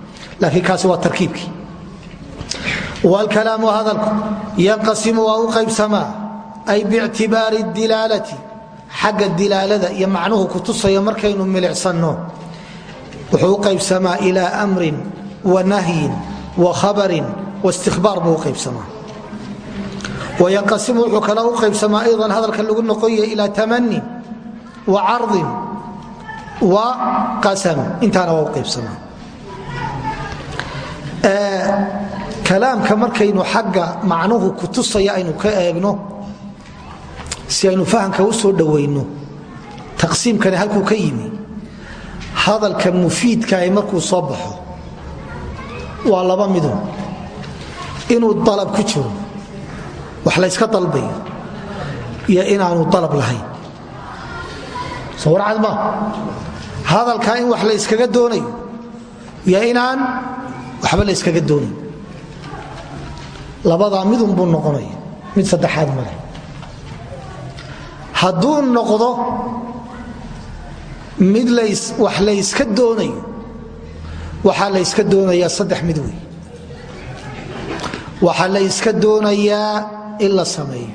Laakiin kaasi waa tarkiibkii. Wlkalaamu hadalku yanqasimu waa u ay bictibaari dilaalati xagga dilaalada iyo macnuhu kutusaya markaynu milicsanno wuxuu u qaybsamaa ilaa amrin wa nahyin wa khabarin waistikbaar buu u qaybsamaa. Wayanqasimu wuxuu u qaybsamaa aydan hadalka lagu noqoya ilaa tamanin wa cardin wa qasam intaana waa u kalaamka markaynu xagga macnuhu kutusaya aynu ka eegno si aynu fahamka soo dhowayno taqsiimkani halkuu ka yimi hadalka mufiidkaah markuu soo baxo waa laba midun. Inuu dalab ku jiro wax layska dalbayo iyo inaanu dalab lahayn. Soo warcad ma hadalkaa in wax layskaga doonayo iyo inaan waxba layskaga doonayn. Labadaa midun buu noqonaya mid saddexaad male hadduu noqdo mid wax layska doonayo waxaa layska doonayaa saddex mid wey waxaa layska doonayaa in la sameeyo.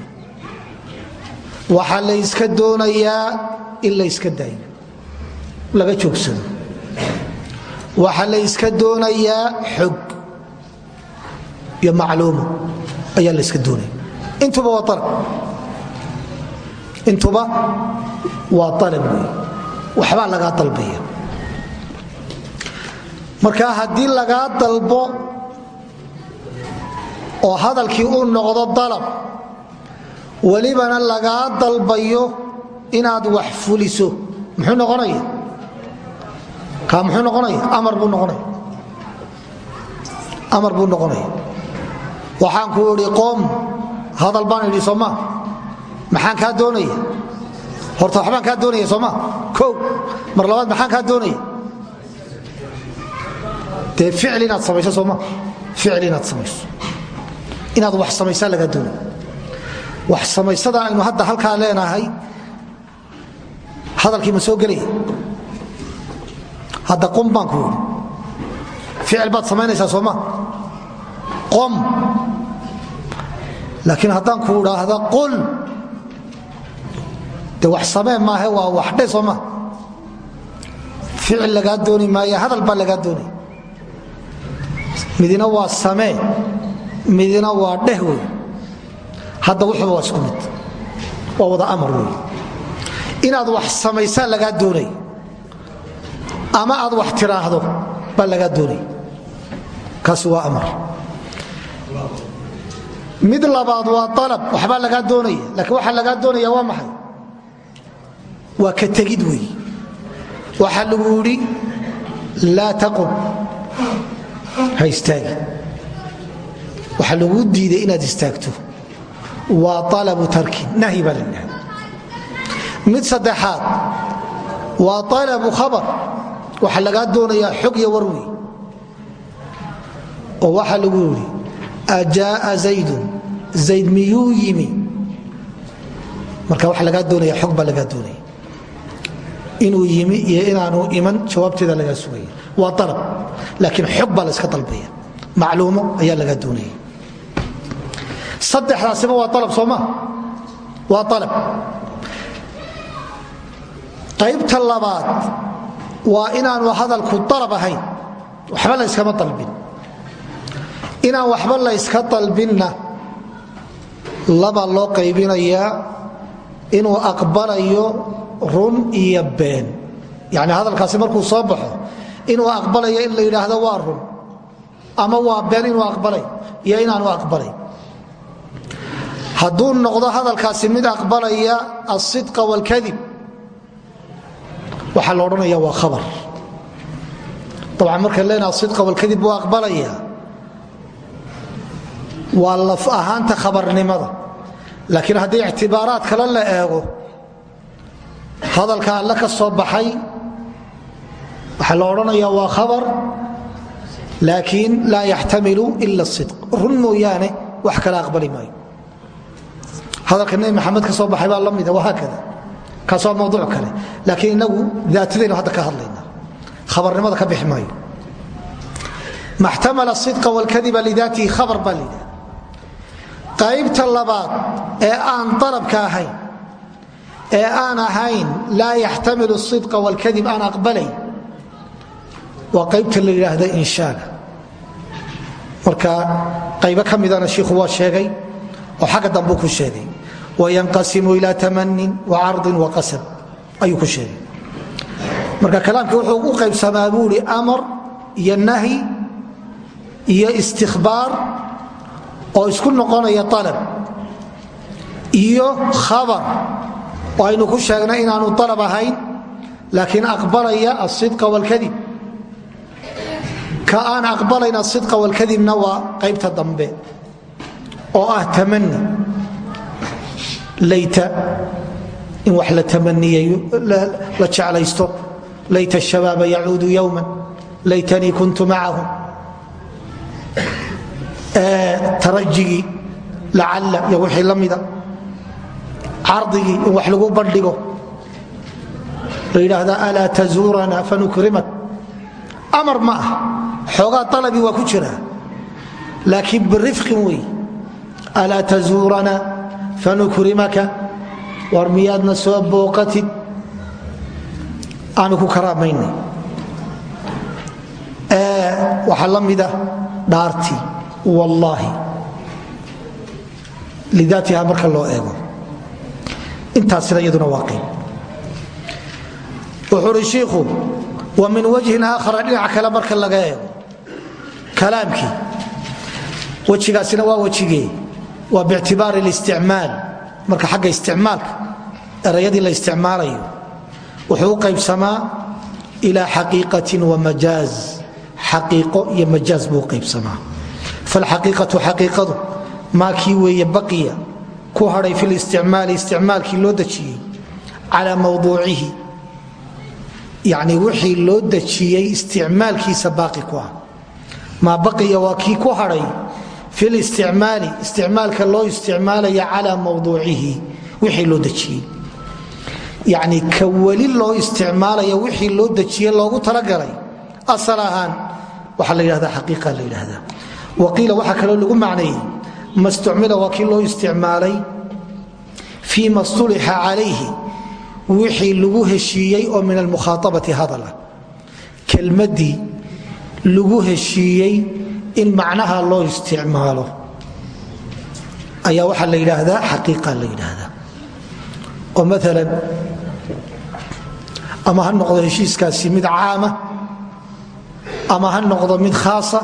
Waxaa layska doonayaa in layska daayo. Laga joogsado. Waxaa layska doonayaa xog iyo macluumo ayaa layska doonaya. Intuba waa alab intuba waa alab wey waxbaa lagaa dalbaya marka haddii lagaa dalbo oo hadalkii uu noqdo dalab welibana lagaa dalbayo inaad wax fuliso. Muxuu noqonaya ka muxuu noqonaya amar buu noqonaya amar buu noqonaya waxaan ku idhi qoom hadal baan idhi sooma maxaan kaa doonaya? Horta waxbaan kaa doonaya sooma o mar labaad maxaan kaa doonaya? Dee ficil inaad samayso sooma ficil inaad wax samaysaa lagaa doonaya wax samaysada aynu hadda halkaa leenahay. Hadalkii ma soo gelaya. Hadda qom baan ku idhi ficil baad samaynaysaa sooma qom laakiin haddaan ku idhaahda qul de wax samee maahe waa wax dhe sooma ficil lagaa dooni maaya hadal baa lagaa doonaya midina waa samee midina waa dheh wey. Hadda wuxuba waa isku mid waa wada amar wey. Inaad wax samaysaa lagaa doonaya ama aad wax tiraahdo baa lagaa doonaya kaasi waa amar. Mid labaad waa alab waxbaa lagaa doonaya laakiin waxaa lagaa doonaya waa maxay waa ka tegid wey. Waxaa lagu yidhi laa taqum. Ha istaagi. Waxaa diiday inaad istaagto. Waa alabu tarkin nahyi baa mid saddexaad waa alabu khabar. Waxaa lagaa doonayaa xog iyo warwey oo waxaa lagu yidhi ajaaa zaydun. Zayd miyuu yimi? Marka waxa lagaa doonaya xog baa doonaya inuu yimi iyo inaanu iman jawaabteeda lagaa sugaya waa alab laakiin xog baa la iska dalbaya. Macluumo ayaa lagaa doonaya. Saddexdaasiba waa alab sooma waa alab qaybta labaad waa inaanu hadalku alab ahayn. Waxba la yskama dalbin. Inaan waxba la yska dalbinna laba loo qaybinayaa inuu aqbalayo run iyo been. Yani hadalkaasi markuu soo baxo inuu aqbalayo in la yidhaahdo waa run ama waa been inuu aqbalay iyo inaanu aqbalay. Hadduu noqdo hadalkaasi mid aqbalaya alsidqa wاlkadib waxaa la odhanaya waa khabar. Dabcan marka lena asidqa wاlkadib buu aqbalaya waa laf ahaanta khabarnimada. Laakiin haddii ictibaaraad kale la eego hadalka alle ka soo baxay waxaa la odhanaya waa khabar laakiin laa yaxtamilu ila اsidq run mooyaane wax kale aqbali maayo. Hadalka nebi maxamed ka soo baxay baa la mida wahaakada kaas waa mawduuc kale. Laakiin inagu daatadaynu hadda ka hadlayna khabarnimada ka bixi maayo. Maxtamala sidqa wاlkadiba lidaatihi khabar baa la yidhaha qaybta labaad ee aan dalabka ahayn ee aan ahayn laa yaxtamil اsidqa wاlkadib aan aqbalayn waa qaybta la yidhaahda inshaaga marka qaybo ka midana waa sheegay oo xagga dambuu ku sheegay wayanqasimu ilaa tamanin wacardi waqasab ayuu ku sheegay. Marka kalaamkii wuxuu u qaybsamaa buu ihi amar iyo nahy iyo oo isku noqonaya alab iyo khabar oo aynu ku sheegnay inaanu alab ahayn laakiin aqbalaya asidqa wlkadib ka aan aqbalayn asidqa wlkadibna waa qaybta dambe oo ah tamani layta in wax la tamaniyeeyla jeclaysto. Layta shabaaba yacuudu yowma laytanii kuntu macahum tarajigii lacalla iyo wixii cardigii in wax lagu bandhigo. La yidhaahda alaa fanukrimak. Amar ma ah xoogaa waa ku jira laakiin birifqin wey alaa tazuurana fanukrimaka. War soo booqatid? Aanu ku karaamayna waxaa la mida dhaartii. Wallaahi. Lidaatiha marka loo eego intaasina iyaduna waa qayb wuxuu uhi wa min wajhin aakhara dhinac kale marka laga eego kalaamkii wejigaasina waa wejigee waa biictibaari اlisticmaal marka xagga isticmaalka erayadii la isticmaalayo wuxuu u qaybsamaa ilaa xaqiiqatin wa majaaz xaqiiqo iyo majaaz buu qaybsamaa. Falxaqiiqatu xaqiiqadu maa kii weeye baqiya ku hadhay fi listicmaali isticmaalkii loo dejiyey calaa mawduucihi. Yani wixii loo dejiyey isticmaalkiisa baaqi ku ah. Maa baqiya waa kii ku hadhay fi listicmaali isticmaalka loo isticmaalaya calaa mawduucihi wixii loo dejiyey. Yani ka weli loo isticmaalaya wixii loo dejiye loogu talagalay. Asal ahaan waxaa la yidhahda xaqiiqa la yidhaahdaa waqiila waxaa kaloo lagu macneeyey ma stucmila waa kii loo isticmaalay fii ma stulixa calayhi wixii lagu heshiiyey oo min almukhaaabati hadala kelmaddii lagu heshiiyey in macnaha loo isticmaalo. Ayaa waxaa la yidhaahdaa xaqiiqa la yidhaahdaa. Oo maalan ama ha noqdo heshiiskaasi mid caama ama ha noqdo mid khaasa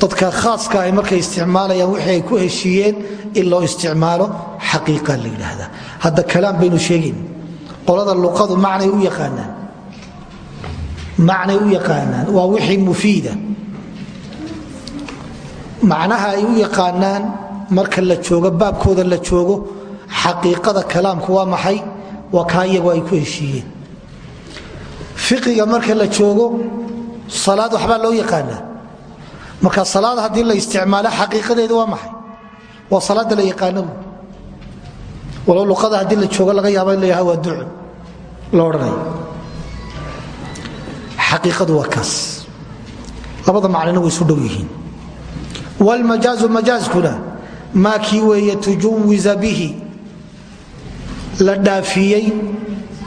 dadka khaaska ay markay isticmaalayaan wixii ku heshiiyeen in loo isticmaalo xaqiiqa la yidhaahdaa hadda kalaam baynu sheegayn qolada luqadu macnay u yaqaanaan. Macnay u yaqaanaan. Waa wixii mufiida. Macnaha ay u yaqaanaan marka la joogo baabkooda la joogo xaqiiqada kalaamku waa maxay? Waa kaa iyagu ay ku heshiiyeen. Fiqiga marka la joogo salaad waxbaa loo yaqaanaa marka salaad haddii la isticmaalo xaqiiqadeedu waa maxay? Waa salaada la yaqaano. Walow luqada haddii la joogo laga yaaba in la yaha waa duco la xaqiiqadu waa kaas. Labada macnina way isu dhow yihiin. Wlmajaazu majaaskuna maa kii weeye tujuwiza bihi la dhaafiyey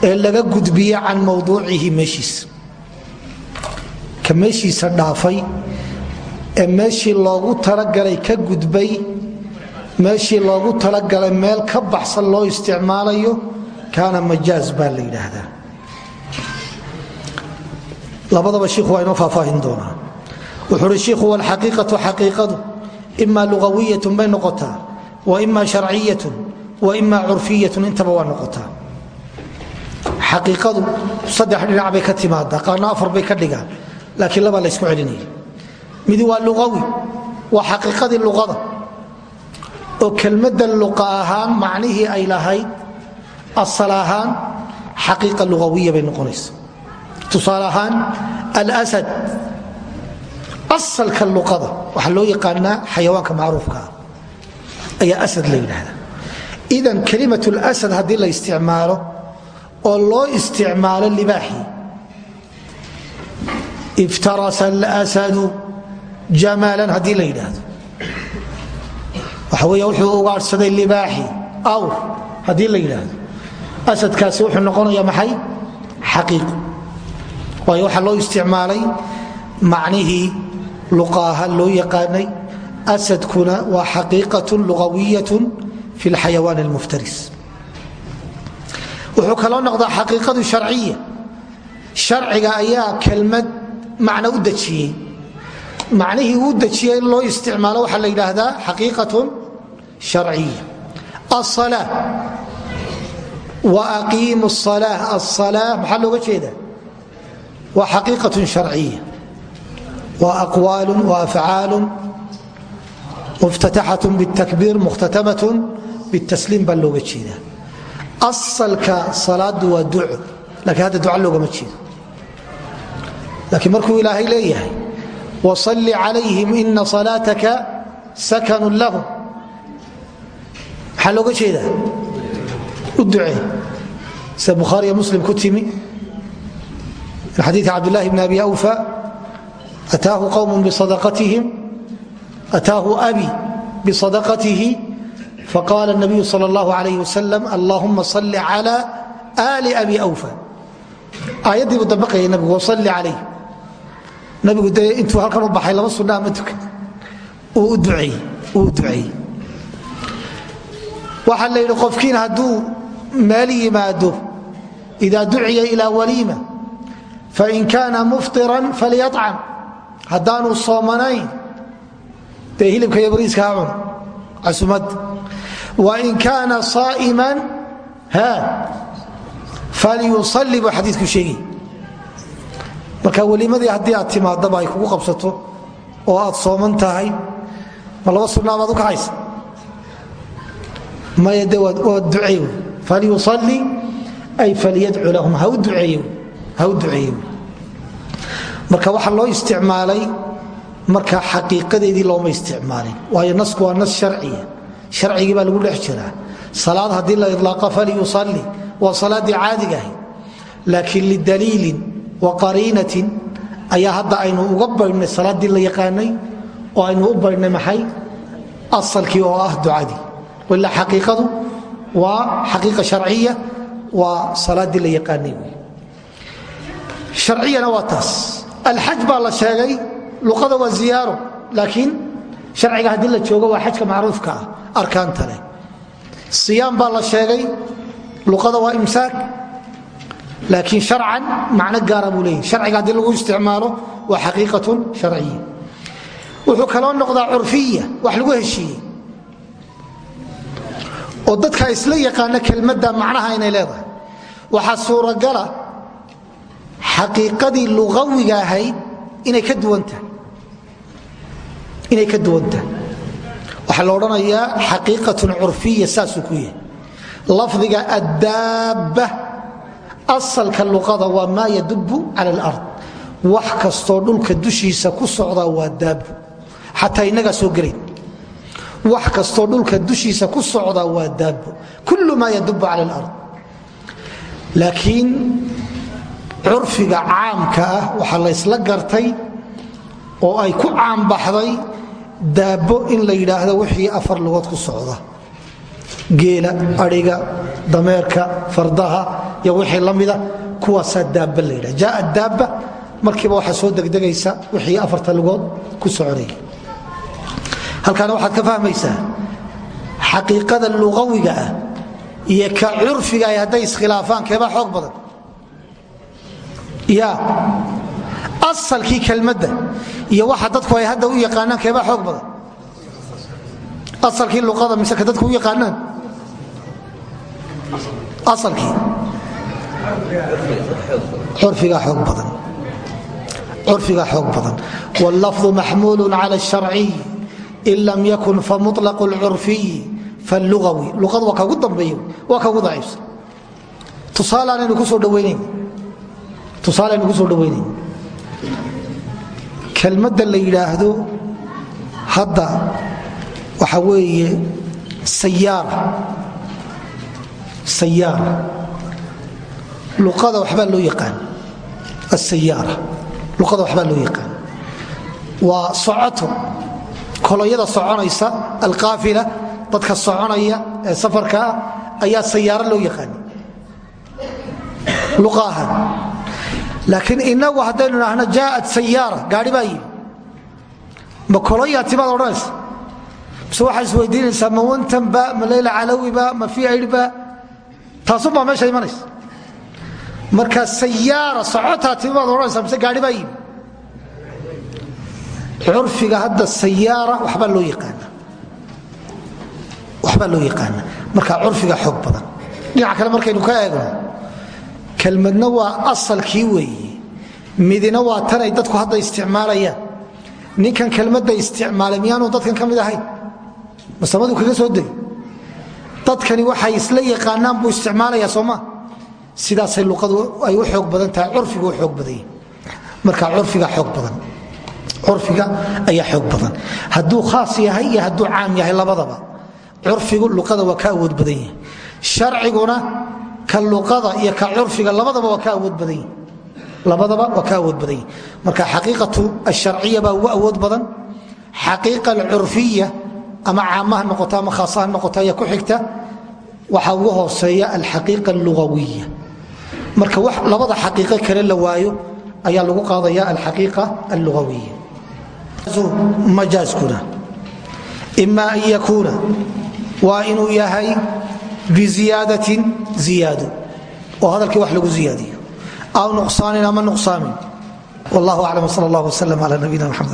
ee laga gudbiye can mawduucihi meeshiisa. Ka meeshiisa ee meeshii loogu talagalay ka gudbay meeshii loogu talagalay meel ka baxsan loo isticmaalayo kaana majaaz baa la yidhaahdaa. Labadaba shiikhu waa inoo faahfaahin doonaa. Wuxuu uhi shiikhu walxaqiiqatu xaqiiqadu ima lugawiyatun bay noqotaa wa ima sharciyatun wa ima curfiyatun intaba waa noqotaa. Xaqiiqadu saddex dhinac bay ka timaadaa qaarna afar bay ka dhigaan laakiin labaa laysku celinaya midi waa luawi waa xaqiiqadii luqada. Oo kelmadda luqa ahaan macnihii ay lahayd asal ahaan xaqiiqa lugawiya bay noqonaysa. Tusaale ahaan alsad asalka luqada waxaa loo yaqaanaa xayawaanka macruufkaa ayaa asad la yidhaahda idan kelimat lasad haddii la isticmaalo oo loo isticmaalo libaaxii iftarasa alsadu jamaalan haddii la yidhaahdo waxa wey wuxuu ugaadhsaday libaaxi awr haddii la yidhaahdo asadkaasi wuxuu noqonaya maxay xaqiiqo waayo waxaa loo isticmaalay macnihii luqaaha loo yaqaanay asadkuna waa xaqiiqatun lugawiyatun fi lxayawaan almuftaris wuxuu kaloo noqdaa xaqiiqadu sharciya sharciga ayaa kelmad macno u dejiyey macnihii uu dejiyey in loo isticmaalo waxaa la yidhaahdaa xaqiiqatun sharciya. Aala wa aqiimu ala aala maxaa looga jeedaa? Waa xaqiiqatun sharciya. Waa aqwaalun wa afcaalun muftataxatun bاtakbiir mukhtatamatun bاtasliim baa looga jeedaa. Asalka salaadu waa duco lakiin hadda duca loogama jeedo. Laakiin markuu ilaahay leeyahay wصli calayhim ina salaataka sakanu lahum maxaa looga jeedaa u ducee sida bukhaariyo muslim ku timi min xadiii cabdlahi bn abi awfa ataahu qowm bisadaqatihim ataahu abi bisadaqatihi faqala الnabiyu salى اllah alayh wasalam allahuma صli clى ali abi awfa aayaddii buu dabaqayay nabigu wصli calayh nabigu de intuu halkan u baxay laba sunaa ma tukan. U duceeyey waxaa la yidhi qofkiin hadduu meel yimaado ida duciya ilaa waliima fain kaana mufطiran falyacam haddaanu soomanayn dee hilibka iyo bariiska ha cun casumad wain kaana saa'iman falyusalli buu sheegay marka weliimadii haddii aad timaadaba ay kugu qabsato oo aad sooman tahay ma laba sunaa baad u kacaysa. Maya de waad duceey falyusalli ay falyadcu lahum. Ha u duceeye marka waxaa loo isticmaalay marka xaqiiqadeedii looma isticmaalin. Waayo nasku waa nas sharciya. Sharcigii baa lagu dhex jiraa. Salaad haddii la ilaaqa falyusalli. Waa salaaddii caadiga ahayd laakiin lidaliilin waqariinatin ayaa hadda aynu uga baydhnay salaaddii la yaqaanay oo aynu u baydhnay maxay? Asalkii oo ah ducadii. Ilaa xaqiiqadu waa xaqiiqa sharciya waa salaaddii la yaqaanay sharciyana waa taas. Alxaj baa la sheegay luqada waa ziyaaro laakiin sharciga haddii la joogo waa xajka macruufka ah arkaanta leh laakiin sharcan macno gaara buu leeyahy sharciga haddii lagu isticmaalo waa xaqiiqatun sharciya. Wuxuu kaloo noqdaa curfiya wax lagu heshiiyey. Oo dadka isla yaqaana kelmadda macnaha inay leedahay. Waxaa suuragala xaqiiqadii lugawiga ahayd inay ka duwantahay waxaa la odhanayaa xaqiiqatun curfiya saasuu ku yahay. Lafdiga addaabba asalka luqada waa maa yadubu cala alard wax kastoo dhulka dushiisa ku socdaa waa daabo xataa innagaa soo gelayn. Wax kastoo dhulka dushiisa ku socdaa waa daabo kullu maa yadubu cala alard laakiin curfiga caamka ah waxaa laysla gartay oo ay ku caambaxday daabo in la yidhaahdo wixii afar lugood ku socda geela adhiga dameerka fardaha iyo wixii la mida kuwaasaa daab la yidha jaaa daabba markiiba waxaa soo degdegaysa wixii afarta lugood ku soconaya halkaana waxaad ka fahmaysaa xaqiiqada lugawiga ah iyo ka curfiga ah hadday iskhilaafaan keebaa xoog badan. Ya asalkii kelmadda iyo waxa dadku ay hadda u yaqaanaan keebaa xoog badan. Asalkii luqada mise ka dadku u yaqaanaan urfiga xoog badan. Wlafdu maxmuulu cala sharciy in lam yakun famulaq curfiy faluawi luadu waa kagu dambeey waa kagu daciifsa tusaalaaaynu ku soo dhawaynayn kelmadda la yidhaahdo hadda waxa weeye sayaara sayaara luqada waxbaa loo yaqaan. Asayaara luqada waxbaa loo yaqaan. Waa socoto. Koloyada soconaysa alqaafila dadka soconaya ee safarka ah ayaa sayaaro loo yaqaan. Luqa ahaan laakiin inagu haddaynu idhaahno jaaءat sayaara gaari baa yimi ma koloyaa timaad odhanaysa? Mise waxaa isweydiinaysaa ma wantanba ma leyla calawiba ma fiidba taasunbaa meesha imanaysa marka sayaara socotaa timaad odhanaysa mise gaari baa curfiga hadda sayaara waxbaa loo yaqaana waxbaa loo yaqaana marka curfiga xoog badan dhinaca kale markaynu ka eegno kelmadna waa asalkii weeye midina waa tanay dadku hadda isticmaalayaan ninkan kelmadda isticmaalay miyaanu dadkan ka mid ahayn masamadu kaga soo degi dadkani waxay isla yaqaanaan buu isticmaalaya sooma sidaasay luqadu ay u xoog badan tahay curfigu u xoog badan yahi marka curfiga xoog badan curfiga ayaa xoog badan. Hadduu khaas yahay iyo hadduu caam yahay labadaba curfigu luqada waa ka awood badan yahay. Sharciguna ka luqada iyo ka curfiga labadaba waa ka awood badan yahi labadaba waa ka awood badan yahi marka xaqiiqatu asharciya baa ugu awood badan. Xaqiiqa alcurfiya ama caamaha noqota ama khaasaha noqota ayaa ku xigta. Waxaa ugu hooseeya alxaqiiqa allugawiya. Marka labada xaqiiqo kale la waayo ayaa lagu qaadaya alxaqiiqa allugawiya. Majaaskuna ima an yakuuna. Waa inuu yahay biziyaadatin ziyaado oo hadalkii wax lagu ziyaadiyo. Aw nuqsaanin ama nuqsaamin. Wallah aclam sal allah wslm ala nabiyina mxamed